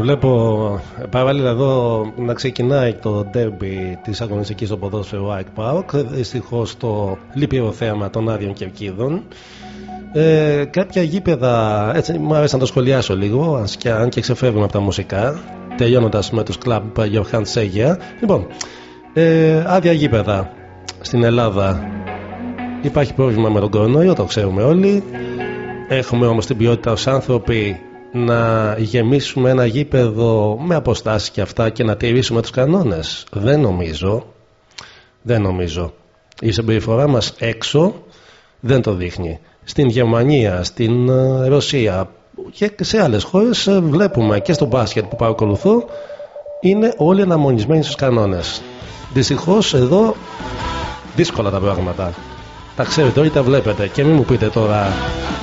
βλέπω παράλληλα εδώ να ξεκινάει το ντέρμπι της αγωνιστικής στο ποδόσφαιρο White Park. Δυστυχώς το λυπηρό θέαμα των άδειων κερκίδων. Ε, κάποια γήπεδα, έτσι μου άρεσε να το σχολιάσω λίγο, αν και, αν και ξεφεύγουμε από τα μουσικά, τελειώνοντας με τους κλαμπ Johann Seger. Λοιπόν, ε, άδεια γήπεδα στην Ελλάδα. Υπάρχει πρόβλημα με τον κορονοϊό, το ξέρουμε όλοι. Έχουμε όμως την ποιότητα ως άνθρωποι να γεμίσουμε ένα γήπεδο με αποστάσεις και αυτά και να τηρήσουμε τους κανόνες. Δεν νομίζω. Δεν νομίζω. Η συμπεριφορά μας έξω δεν το δείχνει. Στην Γερμανία, στην ε, Ρωσία και σε άλλες χώρες ε, βλέπουμε και στο μπάσκετ που παρακολουθώ είναι όλοι αναμονισμένοι στους κανόνες. Δυστυχώς εδώ δύσκολα τα πράγματα. Τα ξέρετε όλοι, τα βλέπετε και μην μου πείτε τώρα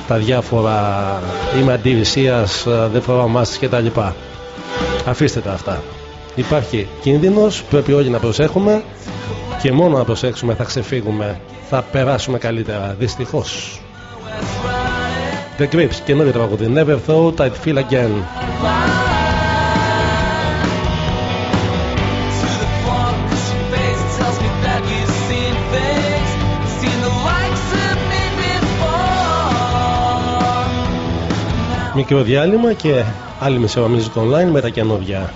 τα διάφορα είμαι αντιρρησίας, δεν φοράω μάσκες και τα λοιπά. Αφήστε τα αυτά. Υπάρχει κίνδυνος, πρέπει όλοι να προσέχουμε και μόνο να προσέξουμε θα ξεφύγουμε, θα περάσουμε καλύτερα, δυστυχώς. The Grips, καινούριο τραγούδι, Never Thought I'd Feel Again. Μικρό διάλειμμα και άλλη μισή ώρα music online με τα καινούργια.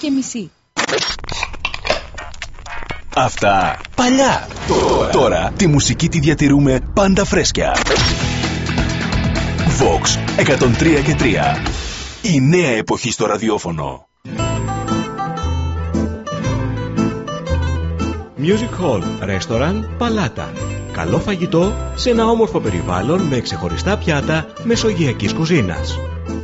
Και μισή.
Αυτά παλιά. Τώρα, τώρα τη μουσική τη διατηρούμε πάντα φρέσκια. Vox 103 και 3. Η νέα εποχή στο ραδιόφωνο.
Music Hall, Restaurant, Παλάτα. Καλό φαγητό σε ένα όμορφο περιβάλλον με ξεχωριστά πιάτα μεσογειακής κουζίνας.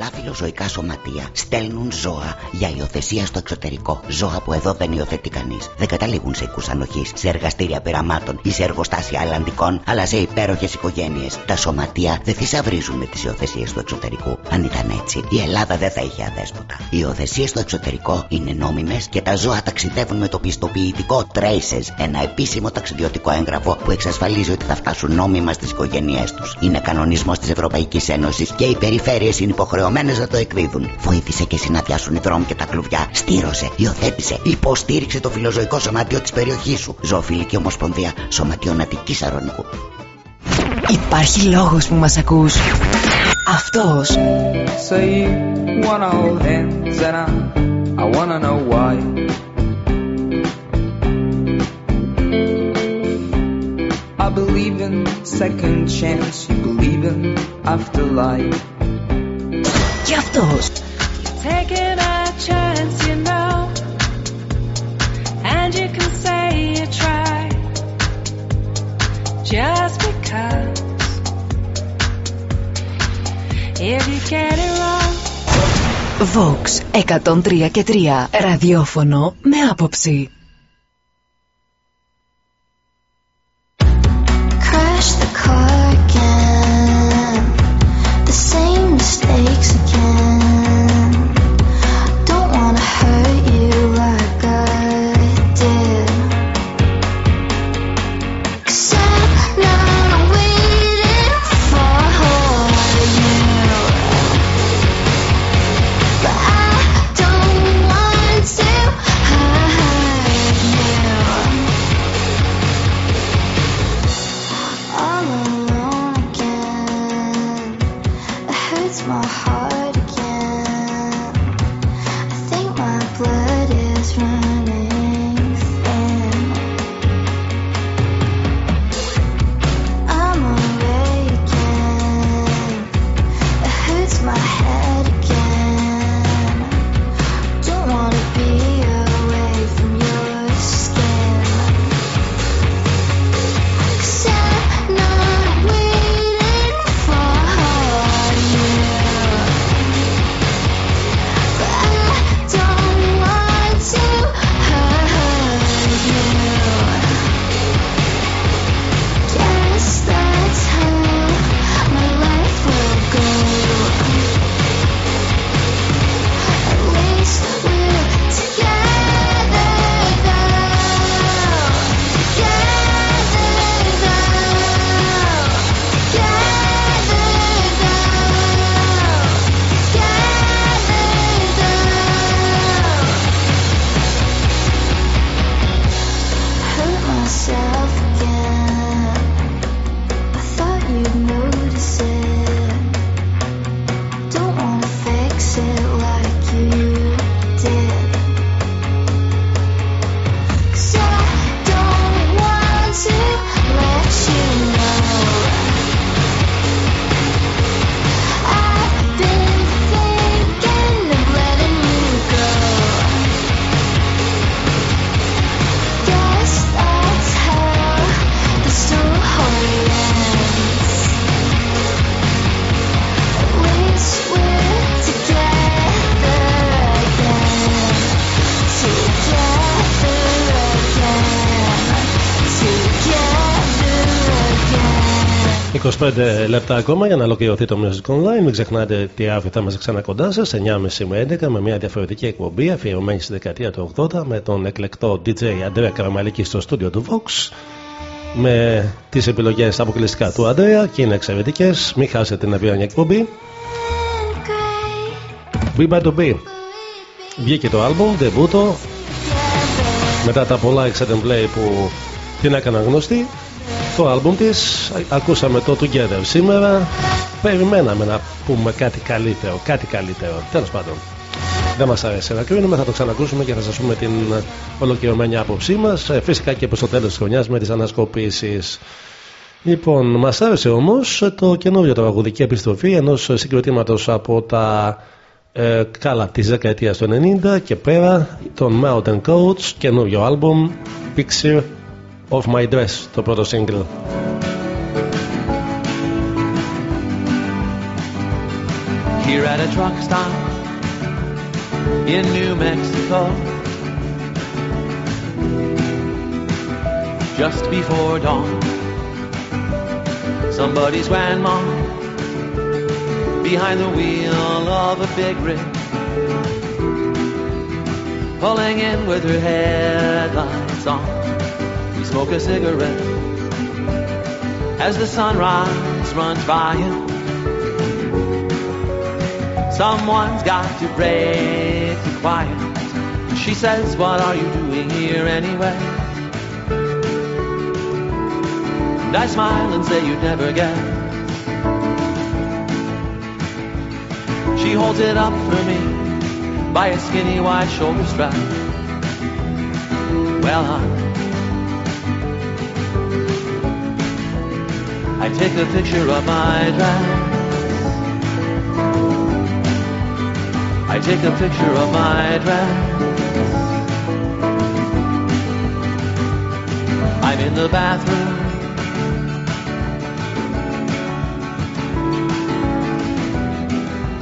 Πολλά φιλοζωικά σωματεία στέλνουν ζώα για υιοθεσία στο εξωτερικό. Ζώα που εδώ δεν υιοθετεί κανείς. Δεν καταλήγουν σε οικού ανοχής, σε εργαστήρια πειραμάτων ή σε εργοστάσια αλλαντικών, αλλά σε υπέροχες οικογένειες. Τα σωματεία δεν θησαυρίζουν με τις υιοθεσίες του εξωτερικού. Αν ήταν έτσι, η Ελλάδα δεν θα είχε αδέσποτα. Οι υιοθεσίες στο εξωτερικό είναι νόμιμες και τα ζώα ταξιδεύουν με το πιστοποιητικό Traces, ένα επίσημο ταξιδιωτικό έγγραφο που εξασφαλίζει ότι θα φτάσουν νόμιμα στις οικογένειές τους. Είναι κανονισμός της Ευρωπαϊκής Ένωσης και οι περιφέρειες είναι υποχρεωμένες να το εκδίδουν. Βοήθησε και εσύ να αδειάσουν οι δρόμοι και τα κλουβιά. Στήρωσε, υιοθέτησε, υποστήριξε το φιλοζωικό σωματείο της περιοχής σου. Ζωοφιλική Ομοσπονδία Σωματείων Αττική Αρωνικού.
Υπάρχει λόγος που μας ακούς. Αυτός.
Say you wanna hold hands and I, I wanna know why. I believe in second chance, you believe in afterlife.
Και αυτός.
Taking a chance, you know, and you can say you tried just because. If you get it wrong,
Vox 103 και 3. Ραδιόφωνο με άποψη.
25 λεπτά ακόμα για να ολοκληρωθεί το Music Online. Μην ξεχνάτε ότι αύριο θα είμαστε ξανά κοντά σας 9.30 με 11 με μια διαφορετική εκπομπή αφιερωμένη στη δεκαετία του 80 με τον εκλεκτό DJ Αντρέα Καραμαλίκη στο στούντιο του Vox. Με τις επιλογές αποκλειστικά του Αντρέα και είναι εξαιρετικές. Μην χάσετε την αυριανή εκπομπή. Be by to be. Βγήκε το album, debut μετά τα πολλά extended play που την έκαναν γνωστή το άλμπουμ της. Ακούσαμε το Together σήμερα. Περιμέναμε να πούμε κάτι καλύτερο κάτι καλύτερο. Τέλος πάντων δεν μας αρέσει να κρίνουμε. Θα το ξανακούσουμε και θα σας πούμε την ολοκληρωμένη άποψή μας Ε, φυσικά και προς το τέλος της χρονιάς με τις ανασκοπήσεις. Λοιπόν, μας άρεσε όμως το καινούριο τραγουδική επιστροφή ενός συγκροτήματος από τα ε, καλά της δεκαετίας του 90 και πέρα τον Mountain Coach καινούριο άλμπουμ Picture of My Dress το πρώτο single
Here at a truck stop in New Mexico. Just before dawn, somebody's grandma behind the wheel of a big rig, pulling in with her headlights on. Smoke a cigarette as the sunrise runs by. Someone's got to break the quiet. She says, What are you doing here anyway? And I smile and say, You'd never guess. She holds it up for me by a skinny white shoulder strap. Well, I, I take a picture of my dress. I take a picture of my dress. I'm in the bathroom.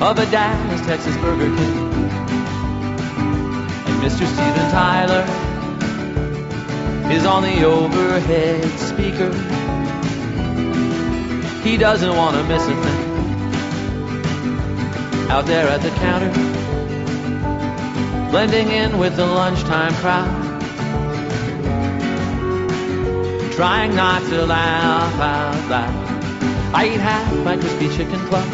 Of a Dallas, Texas Burger King. And Mr. Steven Tyler is on the overhead speaker. He doesn't want to miss a thing out there at the counter, blending in with the lunchtime crowd, trying not to laugh out loud. I eat half my crispy chicken club.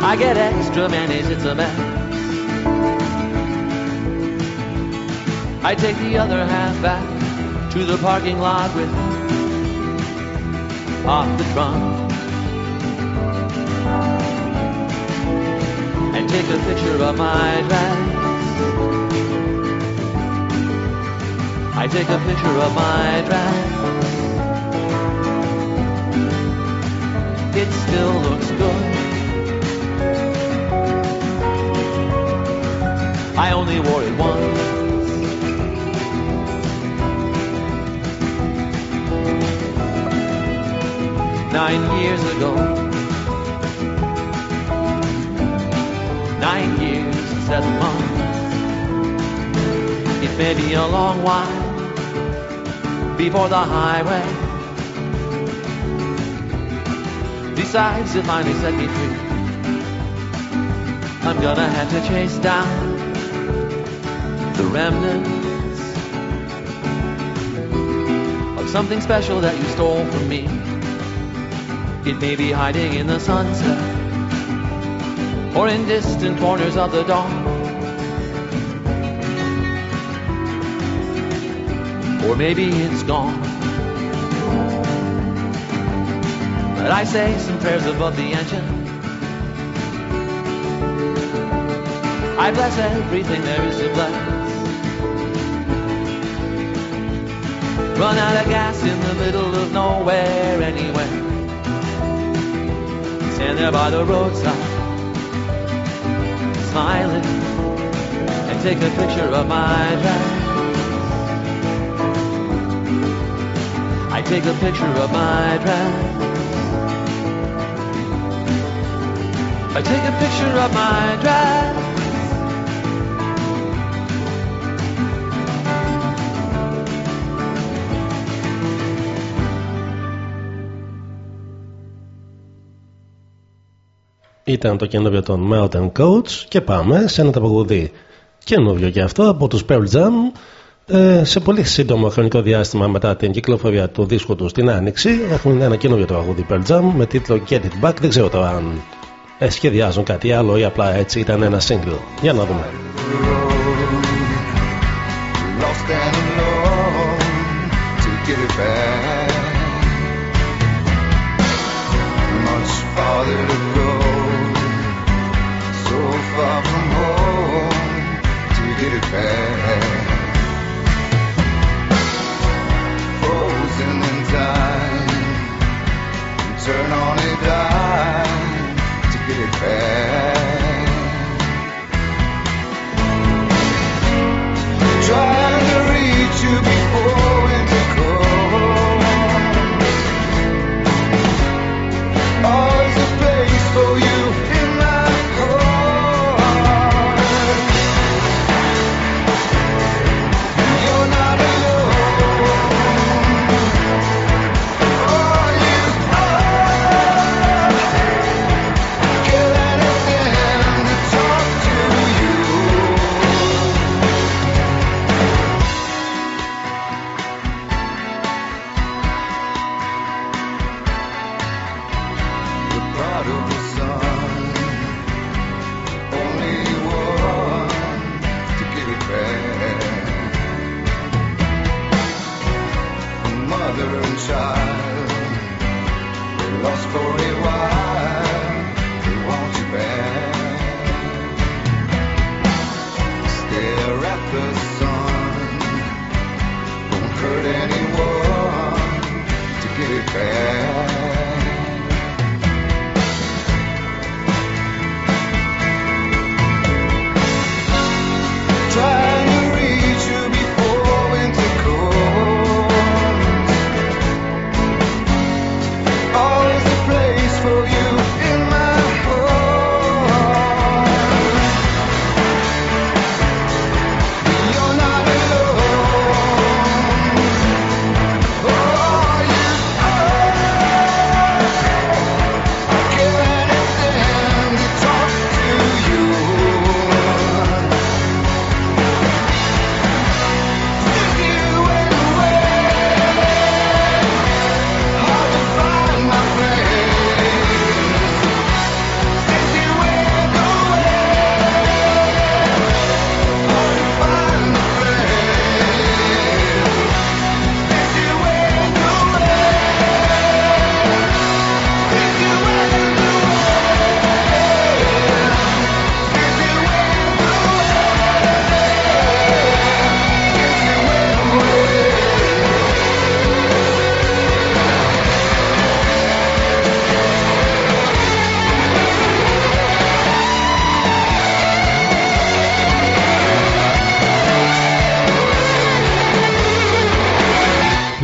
I get extra mayonnaise, it's a mess. I take the other half back to the parking lot with off the trunk. and take a picture of my dress. I take a picture of my dress. It still looks good. I only wore it once. Nine years ago. nine years and seven months. It may be a long while before the highway decides to finally set me free. I'm gonna have to chase down the remnants of something special that you stole from me. It may be hiding in the sunset or in distant corners of the dawn. Or maybe it's gone. But I say some prayers above the engine. I bless everything there is to bless. Run out of gas in the middle of nowhere anyway. Stand there by the roadside smiling and take a picture of my dress. I take a picture of my dress. I take a picture of my dress.
Ήταν το καινούριο των Mountain Coach και πάμε σε ένα τραγουδί καινούριο και αυτό από τους Pearl Jam ε, σε πολύ σύντομο χρονικό διάστημα μετά την κυκλοφορία του δίσκου τους στην Άνοιξη έχουν ένα καινούριο τραγούδι Pearl Jam με τίτλο Get It Back δεν ξέρω τώρα αν ε, σχεδιάζουν κάτι άλλο ή απλά έτσι ήταν ένα single για να δούμε
lost and alone to get it back. Much farther it back. Frozen in time, turn on a dime to get it back.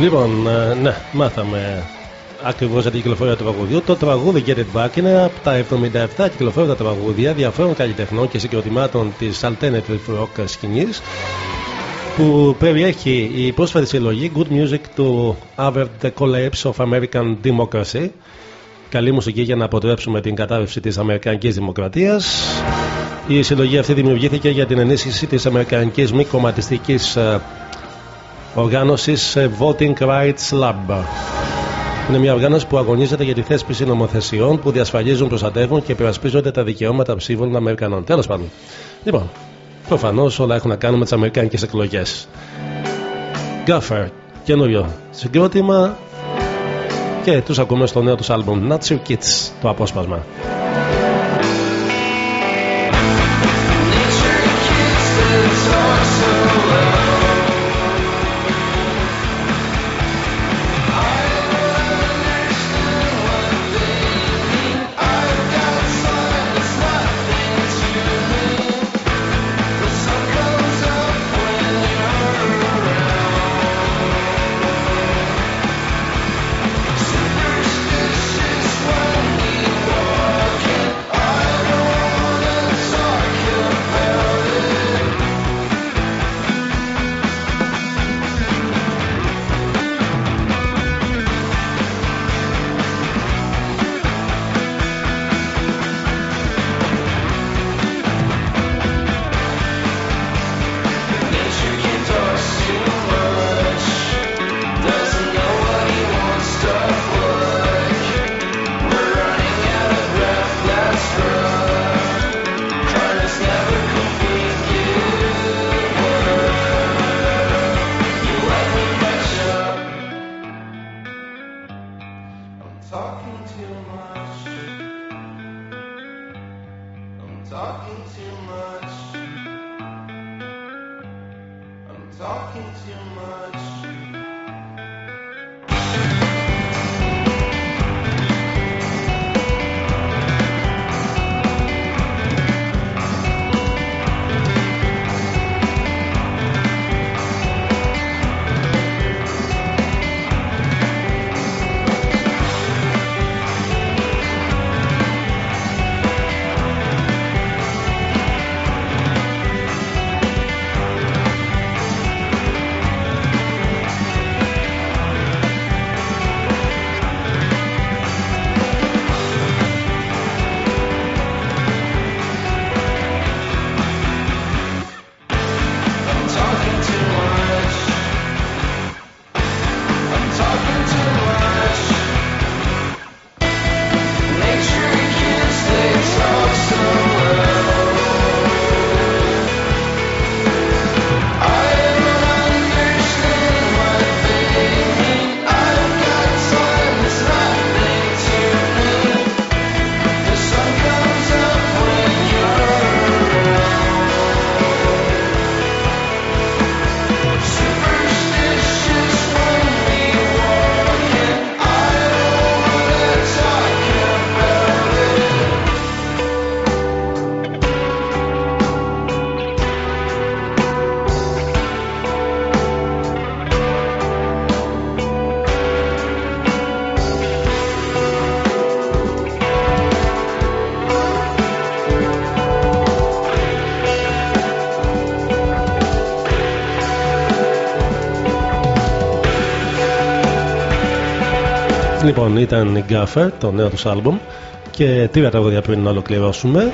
Λοιπόν, ε, ναι, μάθαμε ακριβώς για την κυκλοφορία του τραγουδιού. Το τραγούδι Get It Back είναι από τα 77 κυκλοφόρητα τραγούδια διαφόρων καλλιτεχνών και συγκροτημάτων της alternative rock σκηνής που περιέχει η πρόσφατη συλλογή Good Music to Avert the Collapse of American Democracy. Καλή μουσική για να αποτρέψουμε την κατάρρευση της Αμερικανικής Δημοκρατίας. Η συλλογή αυτή δημιουργήθηκε για την ενίσχυση της Αμερικανικής μη κομματιστικής ε, οργάνωσης ε, Voting Rights Lab. Είναι μια οργάνωση που αγωνίζεται για τη θέσπιση νομοθεσιών που διασφαλίζουν, προστατεύουν και υπερασπίζονται τα δικαιώματα ψήφων των Αμερικανών. Τέλος πάντων. Λοιπόν, προφανώς όλα έχουν να κάνουν με τις Αμερικάνικες εκλογές. Gaffer, καινούριο συγκρότημα και τους ακούμε στο νέο τους άλμπουμ Not Your Kids, το απόσπασμα.
Λοιπόν, ήταν η Gaffer, το νέο τους άλμπουμ και τρία τραγούδια πριν να ολοκληρώσουμε.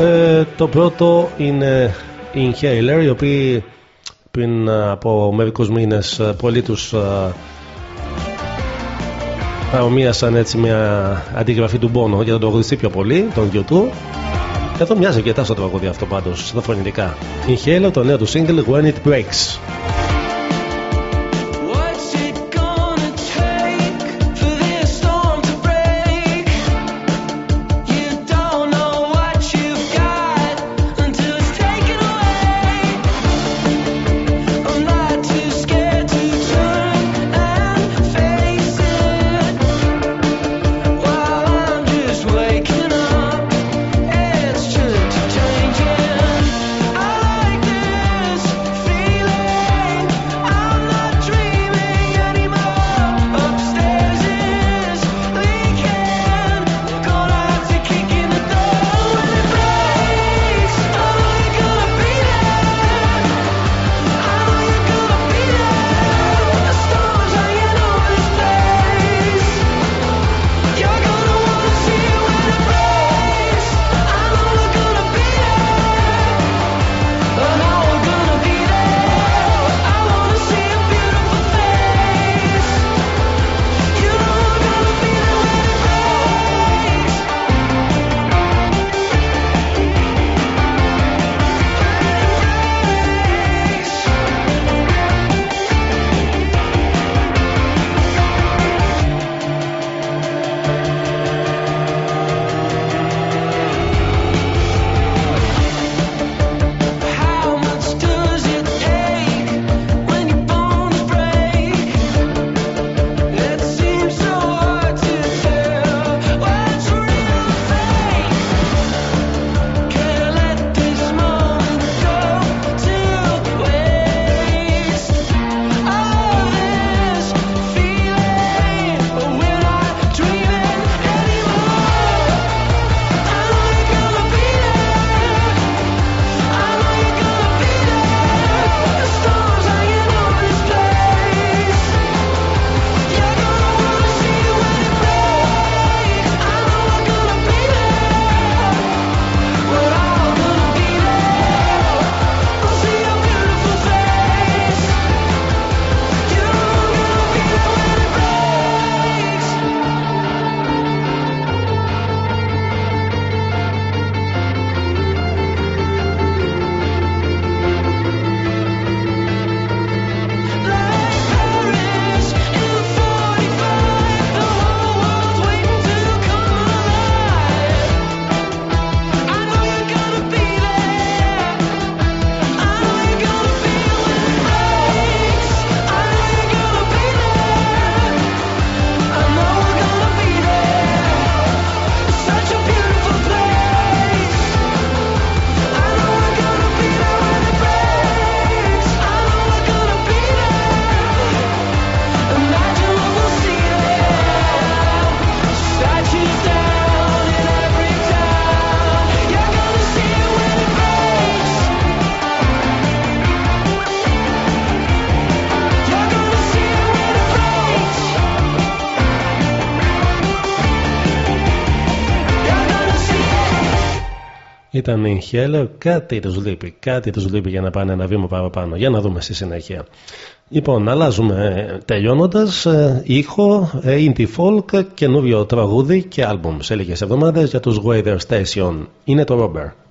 Ε, το πρώτο είναι οι Inhaler, οι οποίοι πριν από μερικούς μήνες ε, πολλοί τους ε, παρομοίασαν έτσι μια αντιγραφή του Bono για τον τραγουδιστή πιο πολύ, τον YouTube. Εδώ μοιάζει αρκετά στο τραγούδι αυτό πάντως, στα φωνητικά. Inhaler, το νέο του single When It Breaks.
Ήταν η Heller, κάτι τους λείπει. Κάτι τους λείπει για να πάνε ένα βήμα παραπάνω. Για να δούμε στη συνέχεια. Λοιπόν, αλλάζουμε τελειώνοντας. Ήχο, ε, indie folk, καινούριο τραγούδι και άλμπουμς σε λίγες εβδομάδες για τους Weather Station. Είναι το Robert.